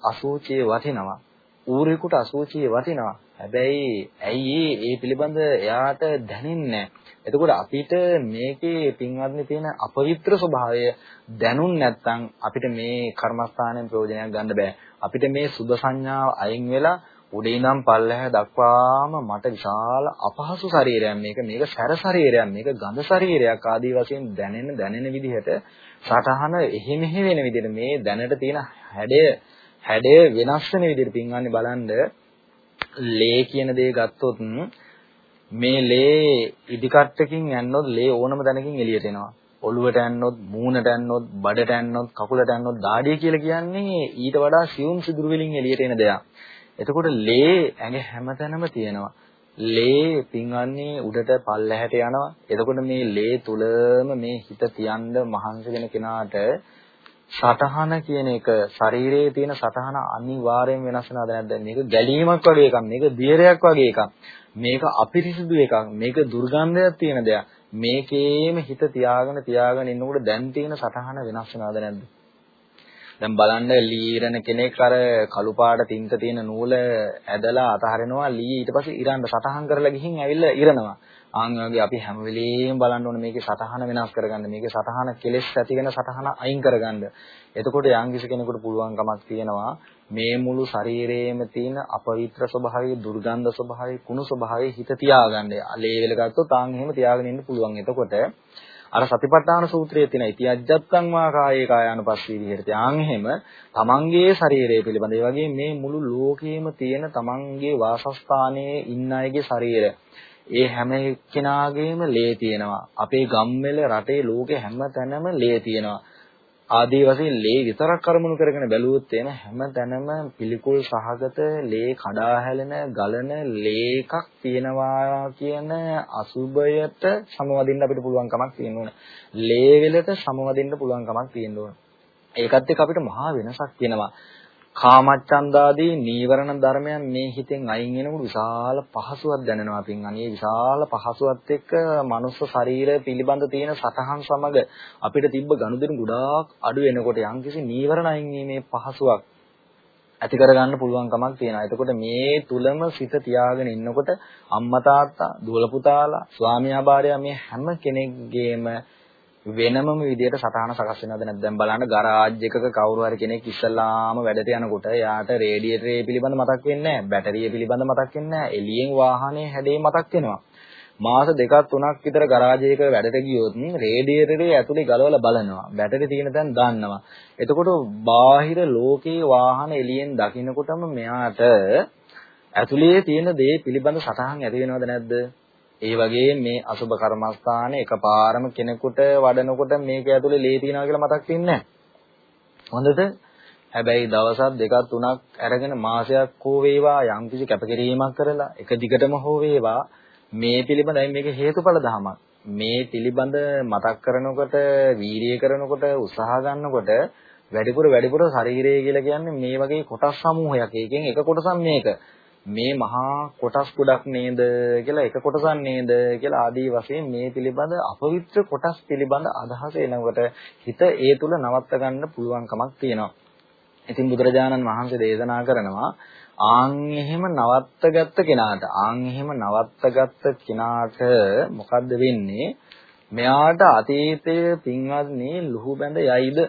අසුචියේ වටිනවා. ඌරෙකුට අසුචියේ වටිනවා. හැබැයි ඇයි ඒ පිළිබඳ එයාට දැනෙන්නේ එතකොට අපිට මේකේ පින්වත්නි තියෙන අපවිත්‍ර ස්වභාවය දැනුන් නැත්නම් අපිට මේ කර්මස්ථානයෙන් ප්‍රයෝජනයක් ගන්න බෑ. අපිට මේ සුභ සංඥාව අයින් වෙලා උඩේ ඉඳන් පල්ලෙහා දක්වාම මට විශාල අපහසු ශරීරයක් මේක මේක සැර ශරීරයක් මේක ගඳ ශරීරයක් ආදී වශයෙන් දැනෙන දැනෙන විදිහට සටහන එහෙ මෙහෙ වෙන විදිහට මේ දැනට තියෙන හැඩය හැඩය වෙනස් වෙන විදිහට පින්වන්නේ බලන්න ලේ කියන දේ ගත්තොත් මේ ලේ ඉදිකට්ටකින් යන්නොත් ලේ ඕනම තැනකින් එළියට එනවා. ඔළුවට යන්නොත්, මූණට යන්නොත්, බඩට යන්නොත්, කකුලට යන්නොත් දාඩිය කියලා කියන්නේ ඊට වඩා සියුම් සිදුරු වලින් එළියට එන දෙයක්. එතකොට ලේ ඇඟ හැමතැනම තියෙනවා. ලේ පින්වන්නේ උඩට පල්ලැහැට යනවා. එතකොට මේ ලේ තුලම මේ හිත තියන්න මහන්සි වෙන කෙනාට සටහන කියන එක ශරීරයේ තියෙන සටහන අනිවාර්යෙන් වෙනස් වෙනවද නැද්ද? මේක ගැලීමක් වගේ එකක්. මේක දියරයක් වගේ එකක්. මේක අපිරිසිදු එකක්. මේක දුර්ගන්ධයක් තියෙන දෙයක්. මේකේම හිත තියාගෙන තියාගෙන ඉන්නකොට දැන් තියෙන සටහන වෙනස් වෙනවද නැද්ද? දැන් බලන්න ලීරණ කෙනෙක් අර කළු පාට තින්ත තියෙන නූල ඇදලා අතහරිනවා ලී ඊට පස්සේ ඉරන්න සටහන් කරලා ගිහින් ඇවිල්ලා ඉරනවා. ආන් වගේ අපි හැම වෙලෙම බලන්න ඕනේ මේකේ සටහන වෙනස් කරගන්න. මේකේ සටහන කෙලෙස් ඇති වෙන සටහන අයින් කරගන්න. එතකොට යම්කිසි කෙනෙකුට පුළුවන්කමක් තියෙනවා මේ මුළු ශරීරයේම තියෙන අපවිත්‍ර ස්වභාවය, දුර්ගන්ධ ස්වභාවය, කුණු ස්වභාවය හිත තියාගන්න. ලේ වෙල ගත්තොත් ආන් එහෙම තියාගෙන ඉන්න පුළුවන්. එතකොට අර සතිපට්ඨාන සූත්‍රයේ තියෙන ඉති අජ්ජත්තං වා කායේ කායानुපස්සී විහෙරති. ආන් එහෙම තමන්ගේ ශරීරය පිළිබඳ ඒ වගේ මේ මුළු ලෝකෙම තියෙන තමන්ගේ වාසස්ථානයේ ඉන්න අයගේ ශරීරය ඒ හැම එක්කෙනාගේම ලේ තියෙනවා. අපේ ගම්වල රටේ ලෝකේ හැම තැනම ලේ තියෙනවා. ආදී වශයෙන් ලේ විතරක් කරමුණු කරගෙන බැලුවොත් එන හැම තැනම පිළිකුල් සහගත ලේ කඩා හැලෙන ගලන ලේකක් තියෙනවා කියන අසුබයට සමවදින්න අපිට පුළුවන් කමක් තියෙන්න ඕන. ලේ වෙලට සමවදින්න පුළුවන් කමක් තියෙන්න ඕන. ඒකත් එක්ක අපිට මහා වෙනසක් තියෙනවා. කාමච්ඡන්දාදී නීවරණ ධර්මයන් මේ හිතෙන් අයින් වෙනකොට විශාල පහසුවක් දැනෙනවා පින් අනේ විශාල පහසුවත් එක්ක මනුස්ස ශරීරය පිළිබඳ තියෙන සතහන් සමග අපිට තිබ්බ ගනුදෙනු ගොඩාක් අඩු වෙනකොට යම්කිසි නීවරණ අයින් වීමේ පහසුවක් ඇති කරගන්න පුළුවන් කමක් තියෙනවා. එතකොට මේ තුලම සිත තියාගෙන ඉන්නකොට අම්මා තාත්තා, දුවල පුතාලා, ස්වාමියා භාර්යාව මේ හැම කෙනෙක්ගේම වෙනමම විදියට සටහන සකස් වෙනවද නැත්නම් දැන් බලන්න ගරාජ් එකක කවුරු හරි කෙනෙක් ඉස්සල්ලාම වැඩට යනකොට එයාට රේඩියේටරේ පිළිබඳ මතක් වෙන්නේ නැහැ. බැටරිය පිළිබඳ මතක් වෙන්නේ නැහැ. එළියෙන් වාහනේ හැඩේ මතක් වෙනවා. මාස දෙකක් තුනක් විතර ගරාජයක වැඩට ගියොත් රේඩියේටරේ ඇතුලේ ගලවලා බලනවා. බැටරි තියෙන තැන දාන්නවා. එතකොට බාහිර ලෝකේ වාහන එළියෙන් දකින්නකොටම මෙයාට ඇතුලේ තියෙන දේ පිළිබඳ සටහන් ඇති වෙනවද නැද්ද? ඒ වගේ මේ අසුබ කර්මස්ථාන එකපාරම කෙනෙකුට වඩනකොට මේක ඇතුලේ ලේ තියනවා කියලා මතක් වෙන්නේ හොඳද? හැබැයි දවසක් දෙකක් තුනක් අරගෙන මාසයක් හෝ වේවා යම්කිසි කැපකිරීමක් කරලා එක දිගටම හෝ වේවා මේ පිළිබඳයි මේක හේතුඵල ධමයක්. මේ පිළිබඳ මතක් කරනකොට වීරිය කරනකොට උත්සාහ ගන්නකොට වැඩිපුර වැඩිපුර ශරීරය කියලා කියන්නේ මේ වගේ කොටස් සමූහයක්. ඒකෙන් එක කොටසක් මේක. මේ මහා කොටස් ගොඩක් නේද කියලා එක කොටසක් නේද කියලා ආදී වශයෙන් මේ පිළිබඳ අපවිත්‍ර කොටස් පිළිබඳ අදහස එනකොට හිත ඒ තුල නවත්ත ගන්න පුළුවන්කමක් තියෙනවා. ඉතින් බුදුරජාණන් වහන්සේ දේශනා කරනවා ආන් එහෙම නවත්තගත්ත කෙනාට ආන් එහෙම නවත්තගත්ත කෙනාට මොකද්ද වෙන්නේ? මෙයාට අතීතයේ පින්වත්නි ලුහු බැඳ යයිද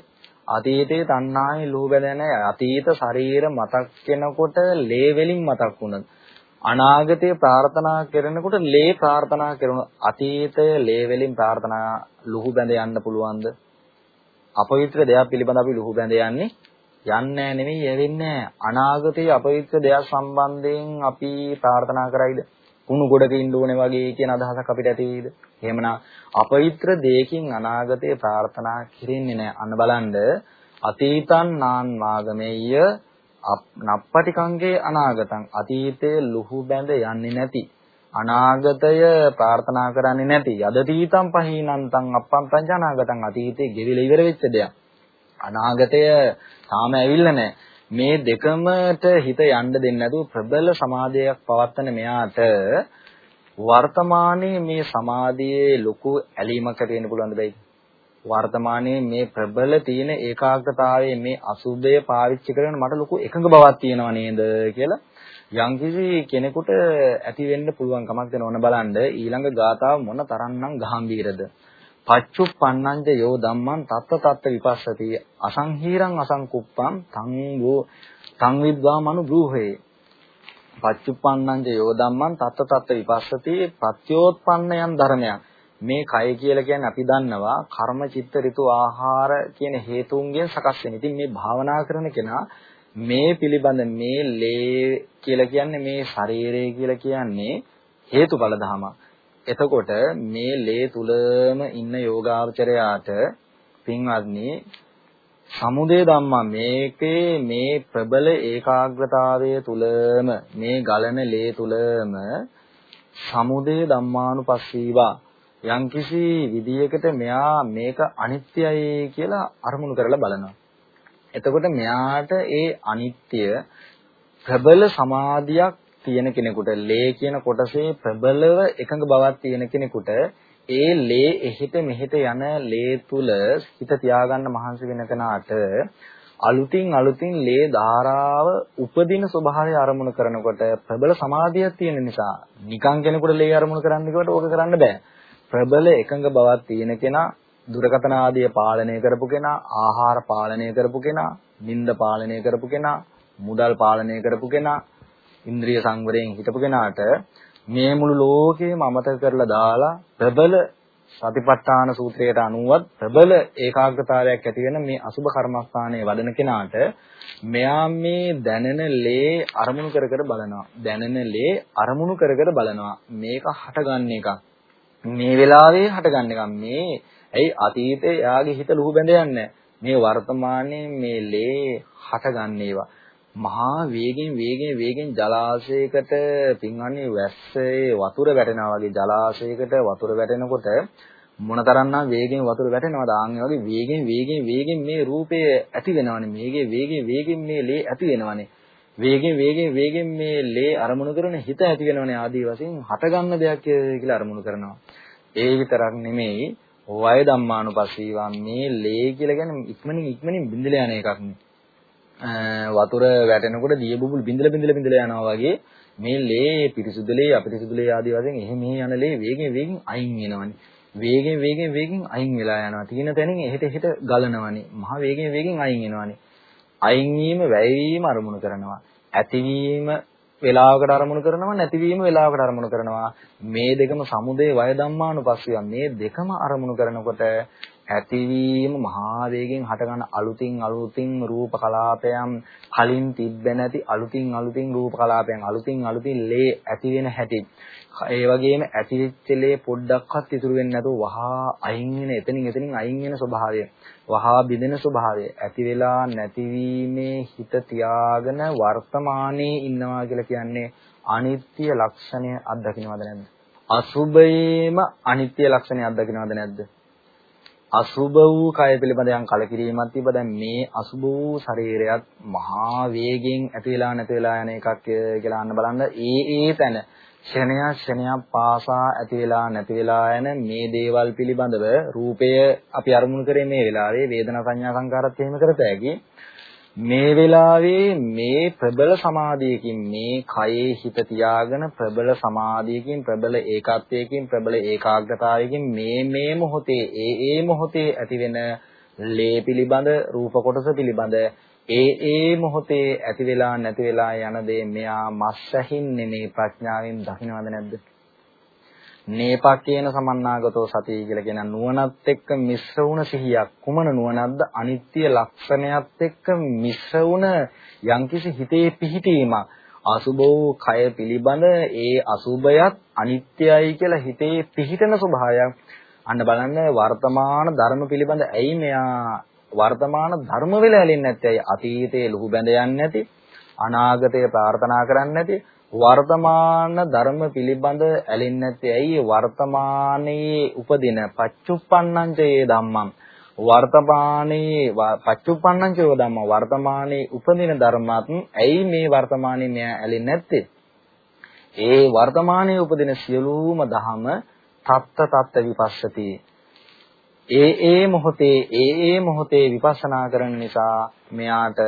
අතීතයේ තණ්හාවේ ලෝභ දැන අතීත ශරීර මතක් වෙනකොට ලේ වලින් මතක් වුණා. අනාගතයේ ප්‍රාර්ථනා කරනකොට ලේ ප්‍රාර්ථනා කරන අතීතය ලේ වලින් ප්‍රාර්ථනා ලුහු බැඳ යන්න පුළුවන්ද? අපවිත්‍ර දෙයක් පිළිබඳ අපි ලුහු බැඳ යන්නේ යන්නේ නෙමෙයි යවෙන්නේ අනාගතයේ අපවිත්‍ර දෙයක් සම්බන්ධයෙන් අපි ප්‍රාර්ථනා කරයිද? කුණු ගොඩක ඉන්න ඕනේ වගේ කියන අදහසක් අපිට ඇති වෙයිද? එහෙමනම් අපවිත්‍ර දෙයකින් අනාගතේ ප්‍රාර්ථනා කිරෙන්නේ නැහැ. අන්න බලන්න අතීතං නාන් වාගමෙය්‍ය නප්පටිකංගේ අනාගතං. අතීතයේ ලුහු බැඳ යන්නේ නැති. අනාගතය ප්‍රාර්ථනා කරන්නේ නැති. යදතීතං පහීනන්තං අප්පන්තං ජනාගතං. අතීතයේ ගෙවිලා ඉවර වෙච්ච දෙයක්. අනාගතය තාම ඇවිල්ලා නැහැ මේ දෙකමට හිත යන්න දෙන්නේ නැතුව ප්‍රබල සමාධියක් පවත්තන මෙයාට වර්තමානයේ මේ සමාධියේ ලොකු ඇලීමක් ඇති වෙන්න පුළුවන් දෙයි. වර්තමානයේ මේ ප්‍රබල තියෙන ඒකාග්‍රතාවයේ මේ අසුබය පාවිච්චි කරගෙන මට ලොකු එකඟ බවක් තියෙනව නේද කියලා යම්කිසි කෙනෙකුට ඇති වෙන්න පුළුවන් කමක් දෙන ඕන බලන්න ඊළඟ ගාතාව මොන තරම්නම් ගහම්බීරද පච්චුප්පන්නංජ යෝ ධම්මං තත්ත තත්ත විපස්සති අසංහීරං අසංකුප්පං තං වූ තං විද්වා මනු බ්‍රූහේ පච්චුප්පන්නංජ යෝ ධම්මං තත්ත තත්ත විපස්සති ප්‍රත්‍යෝත්පන්නයන් ධර්මයන් මේ කය කියලා කියන්නේ අපි දන්නවා කර්ම චිත්ත ඍතු ආහාර කියන හේතුන්ගෙන් සකස් වෙන. ඉතින් මේ භාවනා කරන කෙනා මේ පිළිබඳ මේ ලේ කියලා කියන්නේ මේ ශරීරය කියලා කියන්නේ හේතුඵල ධමයක්. එතකොට මේ ලේ තුලම ඉන්න යෝගාවචරයාට පින්වත්නි සමුදය ධම්මා මේකේ මේ ප්‍රබල ඒකාග්‍රතාවය තුලම මේ ගලන ලේ තුලම සමුදය ධම්මානුපස්සීවා යම්කිසි විදියකට මෙයා මේක අනිත්‍යයි කියලා අරමුණු කරලා බලනවා. එතකොට මෙයාට ඒ අනිත්‍ය ප්‍රබල සමාධියක් තියෙන කෙනෙකුට ලේ කියන කොටසේ ප්‍රබලව එකඟ බවක් තියෙන කෙනෙකුට ඒ ලේ එහෙට මෙහෙට යන ලේ තුල හිත තියාගන්න මහන්සි වෙන කෙනාට අලුතින් අලුතින් ලේ ධාරාව උපදින ස්වභාවය අරමුණු කරනකොට ප්‍රබල සමාධියක් තියෙන නිසා නිකං කෙනෙකුට ලේ අරමුණු කරන්න කිව්වට ඕක කරන්න බෑ. ප්‍රබල එකඟ බවක් තියෙන කෙනා දුරකථන ආදිය පාලනය කරපු කෙනා, ආහාර පාලනය කරපු කෙනා, නිින්ද පාලනය කරපු කෙනා, මුදල් පාලනය කරපු කෙනා, ඉන්ද්‍රිය සංවරයෙන් හිටපු කෙනාට මේ මුළු ලෝකෙම අමතක කරලා දාලා ප්‍රබල සතිපට්ඨාන සූත්‍රයට අනුවත් ප්‍රබල ඒකාග්‍රතාවයක් ඇති වෙන මේ අසුබ කර්මස්ථානයේ වඩන කෙනාට මෙයා මේ දැනෙන ලේ අරමුණු කර කර බලනවා. දැනෙන ලේ අරමුණු කර කර බලනවා. මේක හටගන්න එකක්. මේ වෙලාවේ හටගන්න එකක්. මේ ඇයි අතීතේ එයාගේ හිත ලුහු බැඳ යන්නේ? මේ වර්තමානයේ මේ ලේ හටගන්න ඒවා. මහා වේගෙන් වේගෙන් වේගෙන් ජලාශයකට පින්වන්නේ වැස්සේ වතුර වැටෙනවා වගේ ජලාශයකට වතුර වැටෙනකොට මොනතරම්නම් වේගෙන් වතුර වැටෙනවද? ආන් වගේ වේගෙන් වේගෙන් වේගෙන් මේ රූපය ඇති වෙනවනේ. මේකේ වේගෙන් වේගෙන් මේ ලේ ඇති වෙනවනේ. වේගෙන් වේගෙන් වේගෙන් මේ ලේ අරමුණු කරන හිත ඇති වෙනවනේ ආදී වශයෙන් හටගන්න දෙයක් කියලා අරමුණු කරනවා. ඒ විතරක් නෙමෙයි වය ධම්මානුපස්සීවා මේ ලේ කියලා කියන්නේ ඉක්මනින් ඉක්මනින් බිඳලා යන එකක් නේ. වතුර වැටෙනකොට දිය බුබුල් බින්දලා බින්දලා බින්දලා යනවා වගේ මේ ලේ පිරිසුදු ලේ අපිරිසුදු ලේ ආදී වශයෙන් එහෙම මෙහෙ යන ලේ වේගෙන් වේගෙන් අයින් වෙනවනේ. වේගෙන් වේගෙන් වේගෙන් අයින් වෙලා යනවා. තියෙන තැනින් එහෙට එහෙට ගලනවනේ. මහ වේගෙන් වේගෙන් අයින් වෙනවනේ. අයින් වීම වැයවීම අරමුණු කරනවා. ඇතිවීම වේලාවකට අරමුණු කරනවා නැතිවීම වේලාවකට අරමුණු කරනවා මේ දෙකම සමුදේ වය ධම්මානුපස්සිය මේ දෙකම අරමුණු කරනකොට ඇතිවීම මහා වේගෙන් හටගන්න අලුතින් අලුතින් රූප කලාපයන් කලින් තිබ්බ නැති අලුතින් අලුතින් රූප කලාපයන් අලුතින් අලුතින් ලේ ඇති වෙන හැටි. ඒ වගේම ඇතිවෙච්ච ලේ පොඩ්ඩක්වත් ඉතුරු වෙන්නේ නැතුව වහා අයින් වෙන එතනින් එතනින් අයින් වෙන ස්වභාවය වහා බිඳෙන ස්වභාවය. ඇති වෙලා නැතිවීමේ හිත තියාගෙන වර්තමානයේ ඉන්නවා කියලා කියන්නේ අනිත්‍ය ලක්ෂණය අත්දකින්නවද නැද්ද? අසුබයේම අනිත්‍ය ලක්ෂණය අත්දකින්නවද නැද්ද? අසුබ වූ කය පිළිබඳ යම් කලකිරීමක් තිබ්බ. දැන් මේ අසුබ වූ ශරීරයත් මහා වේගෙන් ඇති වෙලා නැති වෙලා යන එකක් කියලා අන්න බලන්න. ඒ ඒ තැන ක්ෂණය ක්ෂණයක් පාසා ඇති වෙලා නැති වෙලා යන මේ දේවල් පිළිබඳව රූපය අපි අරමුණු කරේ මේ වෙලාවේ වේදනා සංඥා සංකාරත් එහෙම කරතෑකි මේ වෙලාවේ මේ ප්‍රබල සමාධියකින් මේ කයේ හිත තියාගෙන ප්‍රබල සමාධියකින් ප්‍රබල ඒකත්වයකින් ප්‍රබල ඒකාග්‍රතාවයකින් මේ මේ මොහොතේ ඒ ඒ මොහොතේ ඇතිවෙන ලේ පිළිබඳ රූප කොටස පිළිබඳ ඒ ඒ මොහොතේ ඇති වෙලා නැති වෙලා යන දේ මෙයා මස්සහින්නේ මේ ප්‍රඥාවෙන් දකින්නවද නැද්ද? නේපක්කේන සමන්නාගතෝ සතිය කියලා කියන නුවණත් එක්ක මිශ්‍ර වුණ සිහියක් කුමන නුවණක්ද? අනිත්‍ය ලක්ෂණයත් එක්ක මිශ්‍ර වුණ යම්කිසි හිතේ පිහිටීමක්. අසුබ වූ කය පිළිබඳ ඒ අසුබයත් අනිත්‍යයි කියලා හිතේ පිහිටන ස්වභාවයක්. අන්න බලන්න වර්තමාන ධර්ම පිළිබඳ ඇයි මෙයා වර්තමාන ධර්ම වෙලා ඇලෙන්නේ නැත්තේ? අතීතයේ ලුහු බැඳ යන්නේ නැති? අනාගතය ප්‍රාර්ථනා කරන්නේ නැති? වර්තමාන ධර්ම පිළිබඳ ඇලෙන්නේ නැත්තේ? ඇයි වර්තමානයේ උපදින පච්චුප්පන්නං චේ ධම්මං? වර්තමානයේ පච්චුප්පන්නං චේ ධම්ම. වර්තමානයේ උපදින ධර්මات ඇයි මේ වර්තමානයේ මෙයා ඇලෙන්නේ නැත්තේ? ඒ වර්තමානයේ උපදින සියලුම ධම තත්ත තත්ත විපස්සති. ඒ ඒ මොහොතේ ඒ ඒ මොහොතේ විපස්සනා කරන නිසා මෙයාට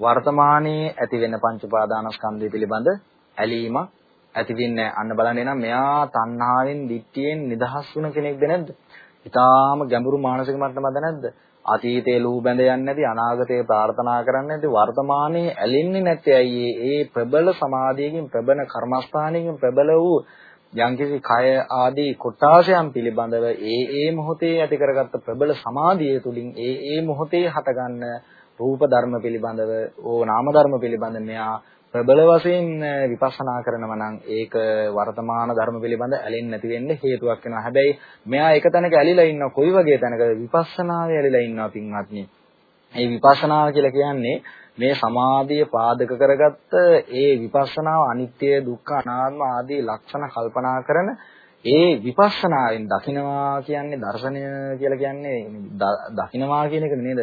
වර්තමානයේ ඇති වෙන පංච උපාදානස්කන්ධය පිළිබඳ ඇලීමක් ඇති වෙන්නේ අන්න බලන්නේ නම් මෙයා තණ්හාවෙන් දිට්ඨියෙන් නිදහස් වුණ කෙනෙක්ද නැද්ද? ඊටාම ගැඹුරු මානසික මට්ටමක්ද නැද්ද? අතීතයේ ලුහු බැඳ යන්නේ නැති අනාගතයේ ප්‍රාර්ථනා කරන්නේ නැති වර්තමානයේ ඇලෙන්නේ නැති අය ඒ ප්‍රබල සමාධියකින් ප්‍රබල කර්මස්ථානයකින් ප්‍රබල වූ යම්කිසි කය ආදී කොටාසයන් පිළිබඳව ඒ ඒ මොහොතේ ඇති කරගත්ත ප්‍රබල සමාධිය තුලින් ඒ ඒ මොහොතේ හටගන්න රූප ධර්ම පිළිබඳව ඕ නාම ධර්ම පිළිබඳ මෙයා ප්‍රබල වශයෙන් විපස්සනා කරනවා නම් ඒක වර්තමාන ධර්ම පිළිබඳ ඇලෙන්නේ නැති වෙන්න හේතුවක් වෙනවා. හැබැයි මෙයා එක තැනක ඇලිලා ඉන්නවා කොයි වගේ තැනකද විපස්සනාවේ ඇලිලා ඉන්නවා පින්වත්නි. මේ විපස්සනාව කියලා කියන්නේ මේ සමාධිය පාදක කරගත්ත ඒ විපස්සනාව අනිත්‍ය දුක්ඛ අනාත්ම ආදී ලක්ෂණ කල්පනා කරන ඒ විපස්සනාවෙන් දකිනවා කියන්නේ දර්ශනය කියලා කියන්නේ දකිනවා කියන එක නේද?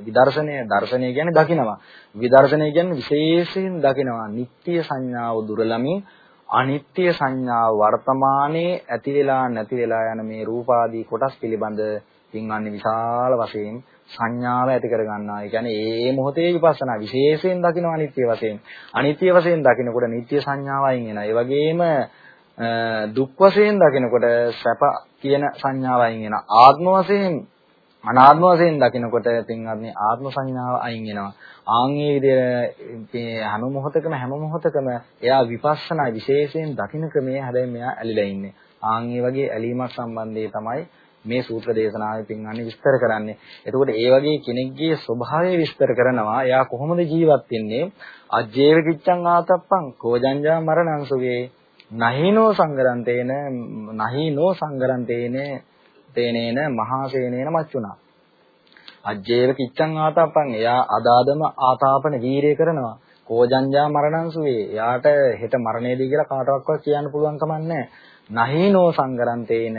විදර්ශනය දර්ශනය කියන්නේ දකිනවා. විදර්ශනය කියන්නේ විශේෂයෙන් දකිනවා. නිට්ටය සංඥාව දුරලමින් අනිත්‍ය සංඥාව වර්තමානයේ ඇති වෙලා නැති වෙලා යන මේ රූපාදී කොටස් පිළිබඳ පින්වන්නේ විශාල වශයෙන් සංඥාව ඇති කර ගන්නවා. ඒ කියන්නේ ඒ මොහොතේ විපස්සනා විශේෂයෙන් දකින්න අනිත්‍ය වශයෙන්. අනිත්‍ය වශයෙන් දකිනකොට නිත්‍ය සංඥාවයින් එනවා. ඒ වගේම දුක් වශයෙන් දකිනකොට සැප කියන සංඥාවයින් එනවා. ආත්ම වශයෙන් අනාත්ම වශයෙන් දකිනකොට පින්වත්නි ආත්ම සංඥාව අයින් වෙනවා. ආන්ගේ විදිහට හැම මොහොතකම හැම මොහොතකම එයා විපස්සනා විශේෂයෙන් දකින්න ක්‍රමයේ හැබැයි මෙයා ඇලිලා ඉන්නේ. ආන්ගේ වගේ ඇලීමක් සම්බන්ධයේ තමයි මේ සූත්‍ර දේශනාවේ පින්වන්නේ විස්තර කරන්නේ. එතකොට ඒ වගේ කෙනෙක්ගේ ස්වභාවය විස්තර කරනවා. එයා කොහොමද ජීවත් වෙන්නේ? අජ්ජේව කිච්ඡං ආතප්පං කෝජංජා මරණං සුවේ නහිනෝ සංගරන්තේන නහිනෝ සංගරන්තේන තේනේන මහාසේනේන මච්චුනා. අජ්ජේව කිච්ඡං ආතප්පං එයා අදාදම ආතාපන වීරය කරනවා. කෝජංජා මරණං සුවේ. එයාට හෙට මරණයදී කියලා කාටවත් කියන්න පුළුවන් කමක් නැහැ. නහිනෝ සංගරන්තේන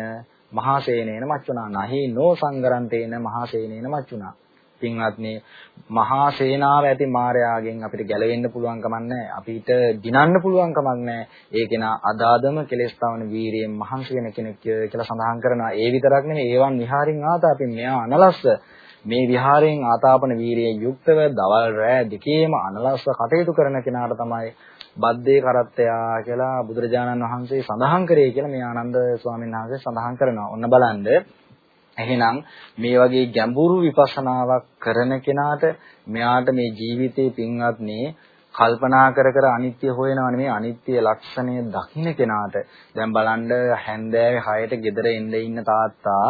මහාසේනේන මච්චුනා නහි නෝ සංගරන්තේන මහාසේනේන මච්චුනා පින්වත්නි මහා සේනාව ඇති මායාවෙන් අපිට ගැලවෙන්න පුළුවන් කමක් නැහැ අපිට දිනන්න පුළුවන් කමක් නැහැ ඒ කෙනා අදාදම කෙලෙස් තවන වීරියෙන් මහන්සි වෙන කෙනෙක් කියලා සඳහන් කරනවා ඒ විතරක් නෙමෙයි ඒවන් විහාරින් ආතාපින් මෙයා අනලස්ස මේ විහාරයෙන් ආතාපන වීරියෙන් යුක්තව දවල් රෑ දෙකේම අනලස්ව කටයුතු කරන කෙනාට තමයි බද්දේ කරත්තයා කියලා බුදුරජාණන් වහන්සේ සඳහන් කරේ කියලා මේ ආනන්ද ස්වාමීන් වහන්සේ සඳහන් කරනවා. ඔන්න බලන්න. එහෙනම් මේ වගේ ගැඹුරු විපස්සනාවක් කරන කෙනාට මෙයාට මේ ජීවිතේ පින්වත්නි කල්පනා කර කර අනිත්‍ය හොයනව නෙමෙයි අනිත්‍ය ලක්ෂණය දකින්න කෙනාට. දැන් බලන්න හැන්දෑවේ 6ට ගෙදර එන්න ඉන්න තාත්තා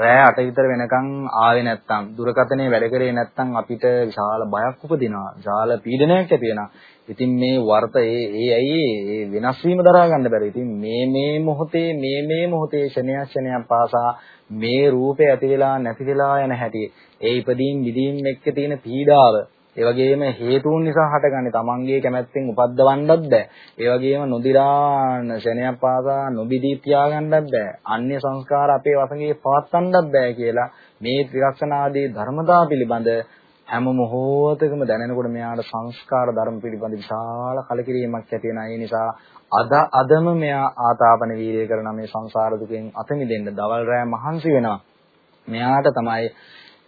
රෑ 8 විතර වෙනකන් ආවේ නැත්තම් දුරකථනයේ වැඩ කරේ නැත්තම් අපිට විශාල බයක් උපදිනවා. විශාල පීඩනයක් ඇති වෙනවා. ඉතින් මේ වර්ත ඒ ඒ ඇයි ඒ? වෙනස් වීම දරා ගන්න බැරි. ඉතින් මේ මේ මොහොතේ මේ මේ මොහොතේ ක්ෂණයක් ක්ෂණයක් පාසා මේ රූපේ ඇති වෙලා නැති වෙලා යන හැටි ඒ ඉදීම් විදීම් එක්ක තියෙන පීඩාව ඒ වගේම හේතුන් නිසා හටගන්නේ තමන්ගේ කැමැත්තෙන් උපද්දවන්නත් බෑ. ඒ වගේම නොදිරාන ශරණයක් පාසා නොබිදී තියාගන්නත් බෑ. අන්‍ය සංස්කාර අපේ වසඟේ පවත්වන්නත් බෑ කියලා මේ ත්‍රිලක්ෂණ ආදී ධර්මතා පිළිබඳ හැම මොහොතකම දැනෙනකොට මෙයාට සංස්කාර ධර්ම පිළිබඳ විශාල කලකිරීමක් ඇති වෙන ඒ නිසා අද අදම මෙයා ආතාපන වීර්ය කරන මේ සංසාර දුකෙන් අත මිදෙන්න දවල් රෑ මහන්සි වෙනවා. මෙයාට තමයි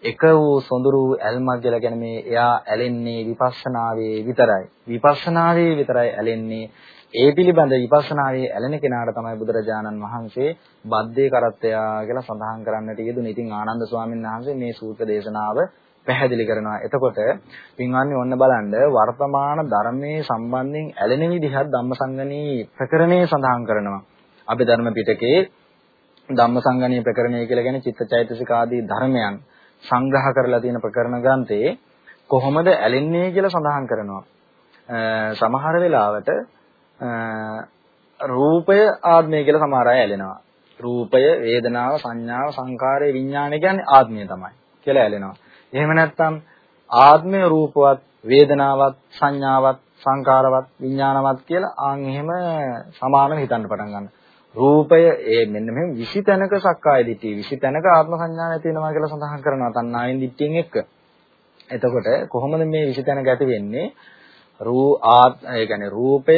එක වූ සොඳුරු ඇල්මක් කියලා කියන්නේ මේ එයා ඇලෙන්නේ විපස්සනාවේ විතරයි. විපස්සනාවේ විතරයි ඇලෙන්නේ. ඒ පිළිබඳ විපස්සනාවේ ඇලෙන කෙනාට තමයි බුදුරජාණන් වහන්සේ බද්දේ කරත්තයා කියලා සඳහන් කරන්නට යෙදුනේ. ඉතින් ආනන්ද ස්වාමීන් වහන්සේ මේ සූත්‍ර දේශනාව පැහැදිලි කරනවා. එතකොට පින්වත්නි ඔන්න බලන්න වර්තමාන ධර්මයේ සම්බන්ධයෙන් ඇලෙන විදිහත් ධම්මසංගණී ප්‍රකරණයේ සඳහන් කරනවා. අපි ධර්ම පිටකේ ධම්මසංගණී ප්‍රකරණය කියලා කියන්නේ චිත්තචෛතසික ආදී ධර්මයන් සංග්‍රහ කරලා තියෙන ප්‍රකරණ ග්‍රන්ථයේ කොහොමද ඇලෙන්නේ කියලා සඳහන් කරනවා. සමහර වෙලාවට රූපය ආත්මය කියලා සමහර අය ඇලෙනවා. රූපය, වේදනාව, සංඥාව, සංකාරය, විඥානය කියන්නේ ආත්මය තමයි කියලා ඇලෙනවා. එහෙම නැත්නම් ආත්මය රූපවත්, වේදනාවත්, සංඥාවත්, සංකාරවත්, විඥානවත් කියලා ආන් එහෙම සමානව හිතන්න පටන් ගන්නවා. රූපය ඒ මෙන්න මෙහෙම 20 තැනක සක්කාය දිට්ඨිය 20 තැනක ආත්ම සංඥා නැති වෙනවා කියලා සඳහන් කරනවා තණ්හාවෙන් දිට්ඨියෙන් එක්ක. එතකොට කොහොමද මේ 20 තැනක ඇති වෙන්නේ? රූ ආත් ඒ කියන්නේ රූපය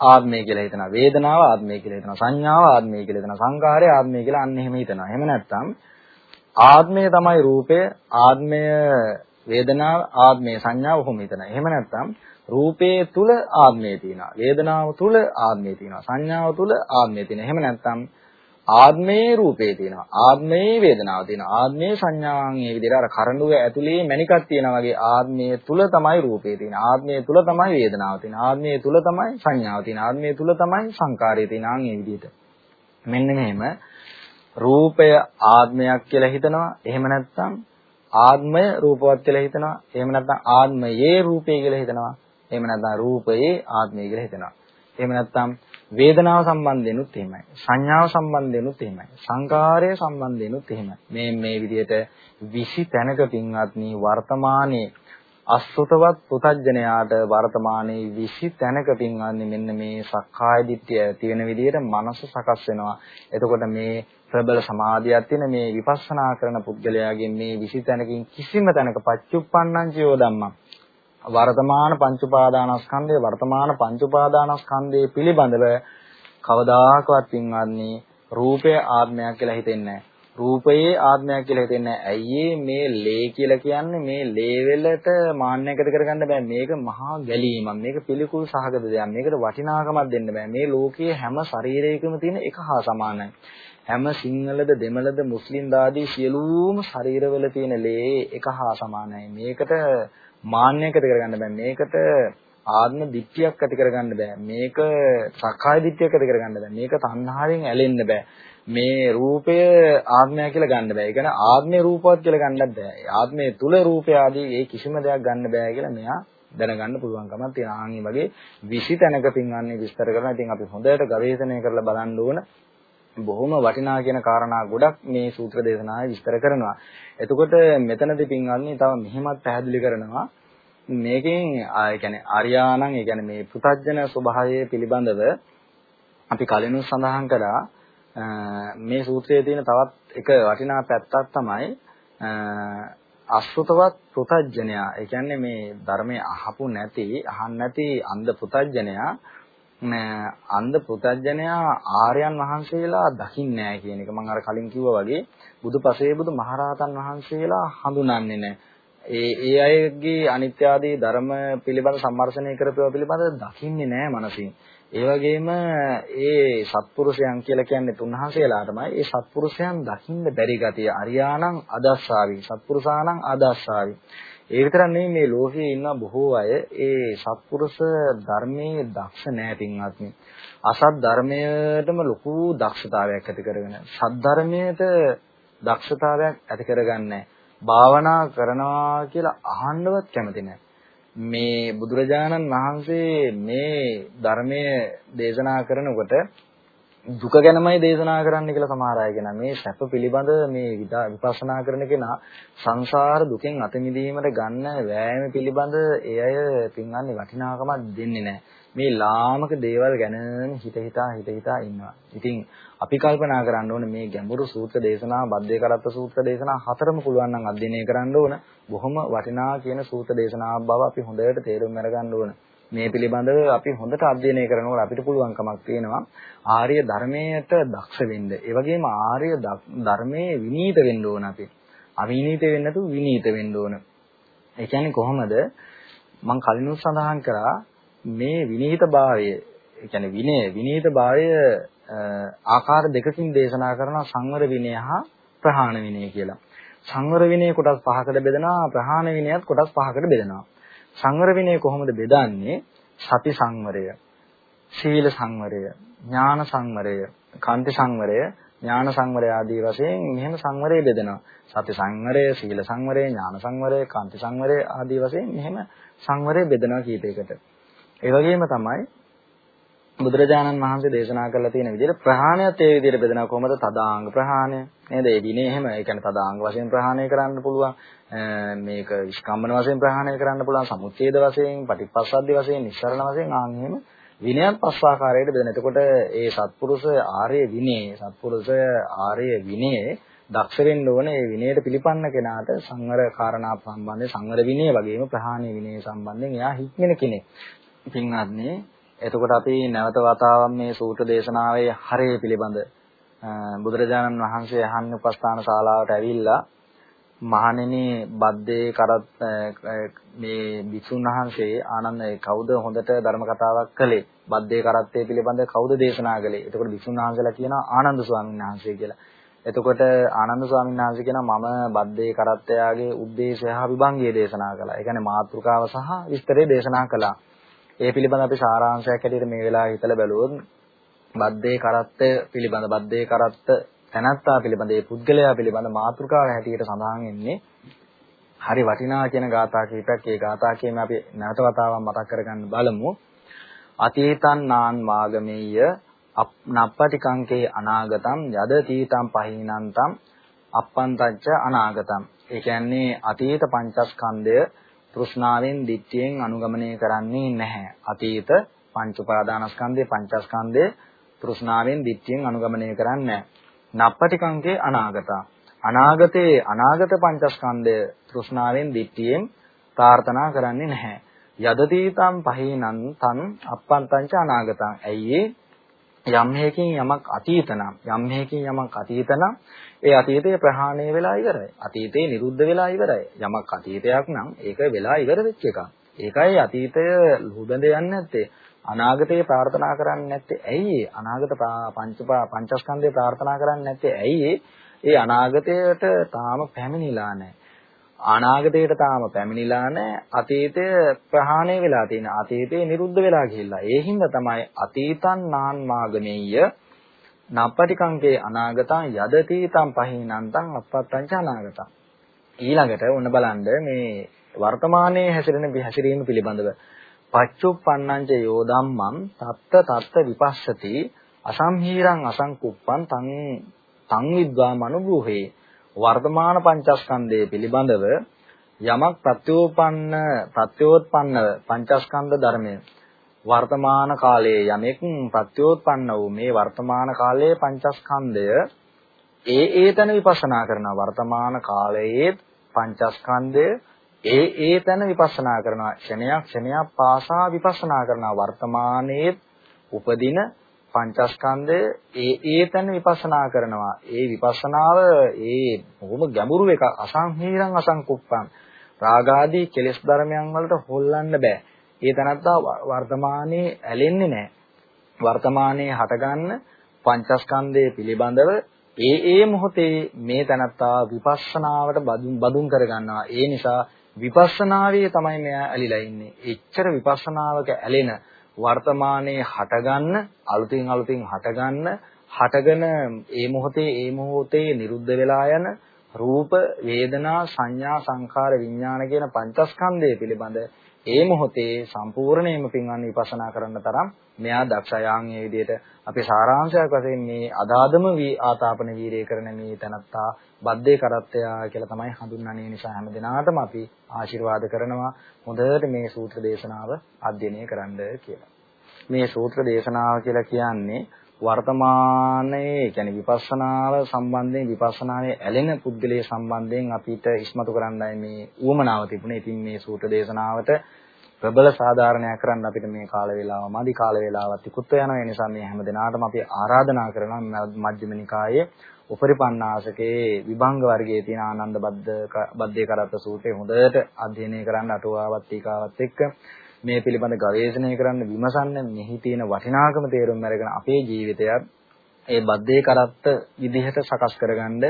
ආත්මය කියලා හිතනවා වේදනාව ආත්මය කියලා හිතනවා සංඥාව ආත්මය කියලා හිතනවා සංකාරය ආත්මය කියලා අන්න එහෙම හිතනවා. එහෙම නැත්නම් ආත්මය තමයි රූපය ආත්මය වේදනාව ආත්මය සංඥාව කොහොම හිතනවා. එහෙම නැත්නම් රූපයේ තුල ආත්මය තියෙනවා. වේදනාව තුල ආත්මය තියෙනවා. සංඥාව තුල ආත්මය තියෙනවා. එහෙම නැත්නම් ආත්මයේ රූපේ තියෙනවා. ආත්මයේ වේදනාව තියෙනවා. ආත්මයේ සංඥාවන් මේ විදිහට අර කරඬුව ඇතුලේ මණිකක් තියෙනවා වගේ ආත්මයේ තුල තමයි රූපේ තියෙන්නේ. ආත්මයේ තුල තමයි වේදනාව තියෙන්නේ. ආත්මයේ තුල තමයි සංඥාව තියෙන්නේ. ආත්මයේ තුල තමයි සංකාරය තියෙන්නේ. ආන් මේ විදිහට. මෙන්න මෙහෙම රූපය ආත්මයක් කියලා හිතනවා. එහෙම නැත්නම් ආත්මය රූපවත් කියලා හිතනවා. එහෙම නැත්නම් ආත්මයේ රූපය කියලා හිතනවා. එහෙම නැත්නම් රූපයේ ආත්මය කියලා හිතනවා. එහෙම නැත්නම් වේදනාව සම්බන්ධෙනුත් එහෙමයි. සංඥාව සම්බන්ධෙනුත් එහෙමයි. සංකාරය සම්බන්ධෙනුත් එහෙමයි. මේ මේ විදිහට විසි තැනක පින්වත්නි වර්තමානයේ අසුතවත් පුතඥයාට වර්තමානයේ විසි තැනක පින්වන්නේ මෙන්න මේ සක්කාය දිට්ඨිය ඇති වෙන විදිහට මනස සකස් වෙනවා. එතකොට මේ ප්‍රබල සමාධියක් තියෙන මේ විපස්සනා කරන පුද්ගලයාගෙන් මේ විසි තැනකින් කිසිම තැනක පච්චුප්පන්නං චයෝ ධම්මං වර්තමාන පංච උපාදානස්කන්ධය වර්තමාන පංච උපාදානස්කන්ධයේ පිළිබඳව කවදාකවත් පින්වන්නේ රූපය ආත්මයක් කියලා හිතෙන්නේ නැහැ. රූපයේ ආත්මයක් කියලා හිතෙන්නේ ඇයි මේ ලේ කියලා කියන්නේ මේ ලේ වෙලට මාන්නයකට කරගන්න බෑ. මේක මහා ගැලීමක්. මේක පිළිකුල් සහගත දෙයක්. මේකට වටිනාකමක් දෙන්න බෑ. මේ ලෝකයේ හැම ශරීරයකම තියෙන එක හා සමානයි. හැම සිංහලද දෙමළද මුස්ලිම් දාදී සියලුම ශරීරවල තියෙන ලේ එක හා සමානයි. මේකට මාන්නයකට කරගන්න බෑ මේකට ආත්ම දිට්ඨියක් ඇති කරගන්න බෑ මේක සක්කාය දිට්ඨියක් ඇති කරගන්න බෑ මේක තණ්හාවෙන් ඇලෙන්න බෑ මේ රූපය ආත්මය කියලා ගන්න බෑ. ඒ කියන්නේ ආත්මේ රූපවත් කියලා ගන්නත් බෑ. ආත්මයේ තුල රූපය ආදී ඒ කිසිම දෙයක් ගන්න බෑ කියලා මෙයා දැනගන්න පුළුවන්කමක් තියෙනවා. ආන් වගේ 20 තැනක පින්වන්නේ විස්තර කරනවා. ඉතින් අපි හොඳට ගවේෂණය කරලා බලන්න ඕන. බොහොම වටිනා කියන කාරණා ගොඩක් මේ සූත්‍ර දේශනාවේ විස්තර කරනවා. එතකොට මෙතනදී පින්වන්නේ තව මෙහිමත් පැහැදිලි කරනවා. මේකෙන් ඒ කියන්නේ ආර්යානම් ඒ කියන්නේ මේ පුතඥ ස්වභාවය පිළිබඳව අපි කලිනුත් සඳහන් කරා මේ සූත්‍රයේ තියෙන තවත් එක වටිනා පැත්තක් තමයි අසෘතවත් පුතඥයා. ඒ කියන්නේ මේ ධර්මයේ අහපු නැති, අහන්න නැති අන්ධ පුතඥයා අන්ධ පුතඥයා ආර්යයන් වහන්සේලා දකින්නේ නැහැ කියන එක මම අර කලින් කිව්වා වගේ බුදුපසේ බුදු මහරහතන් වහන්සේලා හඳුනන්නේ නැහැ. ඒ ඒ අයගේ අනිත්‍ය ආදී ධර්ම පිළිබඳ සම්මර්ෂණය කරපේවා පිළිබඳ දකින්නේ නැහැ මනසින්. ඒ වගේම ඒ සත්පුරුෂයන් කියලා කියන්නේ තුන්වහන්සේලාටමයි ඒ සත්පුරුෂයන් දකින්න බැරි ගතිය. අරියාණං අදස්සාවි. සත්පුරුෂාණං අදස්සාවි. ඒ විතරක් නෙමෙයි මේ ලෝකයේ ඉන්න බොහෝ අය ඒ සත්පුරුෂ ධර්මයේ දක්ෂ නැහැ පින්වත්නි. අසත් ධර්මයටම ලොකු දක්ෂතාවයක් ඇති කරගෙන සත් ධර්මයට දක්ෂතාවයක් ඇති කරගන්නේ භාවනා කරනවා කියලා අහන්නවත් කැමති නැහැ මේ බුදුරජාණන් වහන්සේ මේ ධර්මයේ දේශනා කරනකොට දුක ගැනමයි දේශනා කරන්න කියලා සමහර අය කියනවා. මේ සැප පිළිබඳ මේ විපස්සනා කරන කෙනා සංසාර දුකෙන් අත මිදීමට ගන්න වෑයම පිළිබඳ ඒ අය පින්වන්නේ වටිනාකමක් දෙන්නේ නැහැ. මේ ලාමක දේවල් ගැනම හිත හිතා හිත හිතා ඉන්නවා. ඉතින් අපි කල්පනා කරන්න ඕනේ මේ ගැඹුරු සූත්‍ර දේශනා, බද්දේ කරත්ත සූත්‍ර දේශනා හතරම පුළුවන් නම් අධ්‍යයනය කරන්න ඕන. බොහොම වටිනා කියන සූත්‍ර දේශනාවක් බව අපි හොඳට තේරුම් අරගන්න ඕන. මේ පිළිබඳව අපි හොඳට අධ්‍යයනය කරනකොට අපිට පුළුවන්කමක් තියෙනවා ආර්ය ධර්මයට දක්ෂ වෙන්න. ඒ වගේම ආර්ය ධර්මයේ විනීත වෙන්න ඕන අපි. අවිනීත වෙන්නේ නැතුව විනීත වෙන්න ඕන. ඒ කියන්නේ කොහොමද? මම කලිනුත් සඳහන් කරා මේ විනීතභාවය, ඒ කියන්නේ විනය, විනීතභාවය ආකාර දෙකකින් දේශනා කරන සංවර විනය හා ප්‍රහාණ විනය කියලා. සංවර විනය කොටස් පහකට බෙදනවා ප්‍රහාණ විනයත් කොටස් පහකට බෙදනවා. සංවර විනය කොහොමද බෙදන්නේ? සති සංවරය, සීල සංවරය, ඥාන සංවරය, කාන්ති සංවරය, ඥාන සංවරය ආදී වශයෙන් මෙහෙම සංවරය බෙදෙනවා. සති සංවරය, සීල සංවරය, ඥාන සංවරය, කාන්ති සංවරය ආදී වශයෙන් මෙහෙම සංවරය බෙදනවා කීපයකට. ඒ වගේම තමයි බුදුරජාණන් වහන්සේ දේශනා කරලා තියෙන විදිහට ප්‍රහාණයත් ඒ විදිහට බෙදනවා. කොහොමද? තදාංග ප්‍රහාණය. නේද? ඒ දිනේ එහෙම ඒ කියන්නේ තදාංග වශයෙන් ප්‍රහාණය කරන්න පුළුවන්. මේක විස්කම්බන වශයෙන් ප්‍රහාණය කරන්න පුළුවන්. සමුච්ඡේද වශයෙන් පටිපස්සද්ධි වශයෙන් නිස්සරණ වශයෙන් ආන් එහෙම විනයන් පස් ආකාරයට බෙදෙන. එතකොට ඒ සත්පුරුෂ ආර්ය විනය සත්පුරුෂ ආර්ය විනය දක්ෂ වෙන්න ඕනේ. ඒ විනයට පිළිපන්න කෙනාට සංවර කාරණා සම්බන්ධයෙන් සංවර විනය වගේම ප්‍රහාණය විනය සම්බන්ධයෙන් එයා හික්මෙන කෙනෙක්. පින්වත්නි එතකොට අපි නැවත වතාවක් මේ සූත්‍ර දේශනාවේ හරය පිළිබඳ බුදුරජාණන් වහන්සේ අහන්න උපස්ථාන ශාලාවට ඇවිල්ලා මහණෙනි බද්දේ කරත් මේ විසුන් වහන්සේ ආනන්ද කවුද හොඳට ධර්ම කතාවක් කළේ? බද්දේ කරත්තේ පිළිබඳ කවුද දේශනා කළේ? එතකොට විසුන් වහන්සේලා කියනවා ආනන්ද ස්වාමීන් වහන්සේ කියලා. එතකොට ආනන්ද ස්වාමීන් වහන්සේ කියනවා මම බද්දේ කරත්තයාගේ ಉದ್ದೇಶය හා විභංගය දේශනා කළා. ඒ කියන්නේ මාතෘකාව සහ විස්තරය දේශනා කළා. ඒ පිළිබඳ අපි සාරාංශයක් හැටියට මේ වෙලාවේ හිතලා බැලුවොත් බද්දේ කරත්ත පිළිබඳ බද්දේ කරත්ත තැනත්තා පිළිබඳ ඒ පුද්ගලයා පිළිබඳ මාතෘකාව හැටියට සඳහන් වෙන්නේ හරි වටිනා කියන ගාථා කීපයක් ඒ ගාථා කීම අපි නැවත වතාවක් මතක් කරගන්න බලමු. අතීතං නාන් වාගමෙය්‍ය නප්පටිකංකේ අනාගතම් යද තීතං පහිනන්තම් අප්පන්තච්ච අනාගතම්. ඒ කියන්නේ අතීත පංචස්කන්ධය තෘෂ්ණාවෙන් දිට්ඨියෙන් අනුගමනය කරන්නේ නැහැ. අතීත පංච උපාදානස්කන්ධේ පංචස්කන්ධේ තෘෂ්ණාවෙන් දිට්ඨියෙන් අනුගමනය කරන්නේ නැහැ. නප්පටිකංකේ අනාගතා. අනාගතේ අනාගත පංචස්කන්ධය තෘෂ්ණාවෙන් දිට්ඨියෙන් ප්‍රාර්ථනා කරන්නේ නැහැ. යදතීතම් පහේනං තන් අප්පන්තංච අනාගතං. ඇයි යම් හේකින් යමක් අතීත නම් යම් හේකින් යමක් අතීත නම් ඒ අතීතය ප්‍රහාණය වෙලා ඉවරයි. අතීතේ නිරුද්ධ වෙලා ඉවරයි. යමක් අතීතයක් නම් ඒක වෙලා ඉවර වෙච්ච එකක්. ඒකයි අතීතය ලුහුබඳ යන්නේ නැත්තේ. අනාගතේ ප්‍රාර්ථනා කරන්නේ නැත්තේ ඇයි අනාගත පංච පංචස්කන්ධේ ප්‍රාර්ථනා කරන්නේ නැත්තේ ඇයි ඒ අනාගතයට තාම පැමිණිලා නැහැ. අනාගතයට තාම පැමිණිලා නැහැ. අතීතය ප්‍රහාණය වෙලා තියෙන. අතීතේ නිරුද්ධ වෙලා ගිහිල්ලා. ඒ හින්දා තමයි අතීතං නාන් මාගමෙය්‍ය නප්පටිකංකේ අනාගතං යදතීතං පහිනන්තං අපත්තං අනාගතං. ඊළඟට ඔන්න බලන්න මේ වර්තමානයේ හැසිරෙන හැසිරීම පිළිබඳව පච්චුප්පන්නංච යෝධම්මං තත්ත තත්ත විපස්සති අසම්හීරං අසංකුප්පං තං තං විද්වා මනුබ්‍රූහේ වර්තමාන පංචස්කන්ධය පිළිබඳව යමක් ප්‍රත්‍යෝපන්න ප්‍රත්‍යෝත්පන්න පංචස්කන්ධ ධර්මය වර්තමාන කාලයේ යමෙක් ප්‍රත්‍යෝත්පන්න වූ මේ වර්තමාන කාලයේ පංචස්කන්ධය ඒ ඒතන විපස්සනා කරන වර්තමාන කාලයේ පංචස්කන්ධය ඒ ඒතන විපස්සනා කරනවා. ක්ෂණයක් ක්ෂණයක් පාසා විපස්සනා කරනවා. වර්තමානයේ උපදින පංචස්කන්ධය ඒ ඒතන විපස්සනා කරනවා. ඒ විපස්සනාව ඒ බොහොම ගැඹුරු එක. අසංහීරං අසංකුප්පං. රාගාදී කෙලෙස් ධර්මයන් වලට හොල්ලන්න බෑ. ඒ තනත්තා වර්තමානයේ ඇලෙන්නේ නැහැ වර්තමානයේ හටගන්න පංචස්කන්ධය පිළිබඳව ඒ ඒ මොහොතේ මේ තනත්තා විපස්සනාවට බදුන් කරගන්නවා. ඒ නිසා විපස්සනාවේ තමයි මෙයා ඇලිලා ඉන්නේ. එච්චර විපස්සනාවක ඇලෙන වර්තමානයේ හටගන්න අලුතින් අලුතින් හටගන්න හටගෙන ඒ මොහොතේ ඒ මොහොතේ නිරුද්ධ වෙලා යන රූප වේදනා සංඥා සංඛාර විඥාන කියන පංචස්කන්ධය පිළිබඳ ඒ මොහොතේ සම්පූර්ණයෙන්ම පින්වන් විපස්සනා කරන්න තරම් මෙයා දක්ෂයාන් මේ විදිහට අපි සාරාංශයක් වශයෙන් මේ අදාදම වී ආතාපන වීරය කරන මේ තනත්තා බද්දේ කරත්තයා කියලා තමයි හඳුන්වන්නේ නිසා හැම දිනාටම අපි ආශිර්වාද කරනවා හොඳට මේ සූත්‍ර දේශනාව අධ්‍යයනය කරන්න කියලා. මේ සූත්‍ර දේශනාව කියලා කියන්නේ වර්තමානයේ කියන්නේ විපස්සනාව සම්බන්ධයෙන් විපස්සනාවේ ඇලෙන පුද්ගලයේ සම්බන්ධයෙන් අපිට ඉස්මතු කරන්නයි මේ ඌමනාව තිබුණේ. ඉතින් මේ සූත්‍ර දේශනාවට ප්‍රබල සාධාරණයක් කරන්න අපිට මේ කාල වේලාව මදි කාල වේලාවත් ඉක්ුත් වෙනවා. ඒ නිසා මේ හැම දිනාටම අපි ආරාධනා කරනවා මජ්ක්‍ධිම නිකායේ උපරිපන්නාසකේ විභංග වර්ගයේ තියෙන ආනන්ද බද්ද බද්දේ කරත්ත සූත්‍රය හොඳට අධ්‍යයනය කරන්න අටුවාවත් ටීකාවත් එක්ක මේ පිළිබඳ ගවේෂණය කරන්න විමසන්න මෙහි තියෙන වටිනාකම තේරුම් අරගෙන අපේ ජීවිතයත් ඒ බද්දේ කරත්ත විදිහට සකස් කරගන්න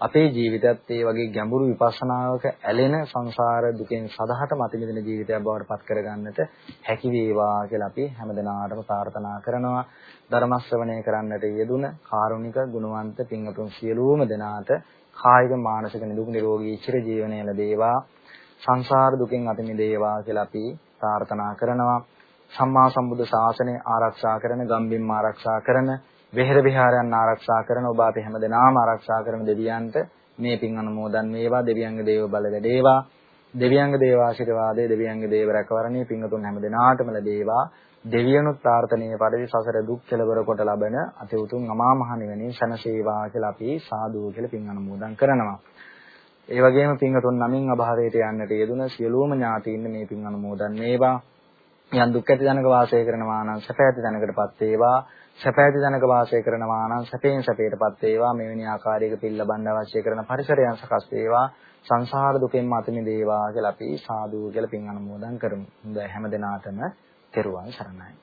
අපේ ජීවිතයත් ඒ වගේ ගැඹුරු විපස්සනාවක ඇලෙන සංසාර දුකෙන් සදහට මත මිදෙන ජීවිතයක් බවට පත් කරගන්නට හැකි වේවා කියලා අපි හැමදෙනාටම ප්‍රාර්ථනා කරනවා. ධර්ම ශ්‍රවණය කරන්නට යෙදුන කාරුණික ගුණවන්ත පින්වතුන් සියලුම දෙනාට කායික මානසික නිදුක් නිරෝගී චිර ජීවනය ලැබේවා. සංසාර දුකෙන් අත මිදේවා කියලා අපි ප්‍රාර්ථනා කරනවා. සම්මා සම්බුද්ධ ශාසනය ආරක්ෂා කරන ගම්බිම් ආරක්ෂා කරන වෙහෙර විහාරයන් ආරක්ෂා කරන ඔබ අපි හැමදෙනාම ආරක්ෂා කරන දෙවියන්ට මේ පින් අනුමෝදන් වේවා දෙවියන්ගේ දේව බල වැඩේවා දෙවියන්ගේ දේව ආශිර්වාදයේ දෙවියන්ගේ දේව රැකවරණයේ පින්තුන් හැමදෙනාටම ලැබේවා දෙවියනුත් ප්‍රාර්ථනීය පරිදි සසර දුක් කෙලවර කොට ලබන අති උතුම් අමා මහ නිවනින් සැනසේවා කියලා අපි සාදු කියලා පින් අනුමෝදන් කරනවා. ඒ වගේම පින්තුන් නමින් අභාවයට යන්නට යෙදුන සියලුම ඥාතීන් මේ පින් අනුමෝදන් වේවා. යන් දුක් ඇති දනක වාසය කරනවා නම් සැප ඇති දනකටපත් වේවා. සැප ඇති දනක වාසය කරනවා නම් සැපෙන් සැපයටපත් වේවා. මෙවැනි ආකාරයක පිළ ලබන්න අවශ්‍ය කරන පරිසරයන් සකස් වේවා. සංසාර දුකෙන් මත මිදේවා කියලා අපි සාදු කියලා පින් අනුමෝදන් කරමු. හොඳයි හැම දිනාටම තෙරුවන් සරණයි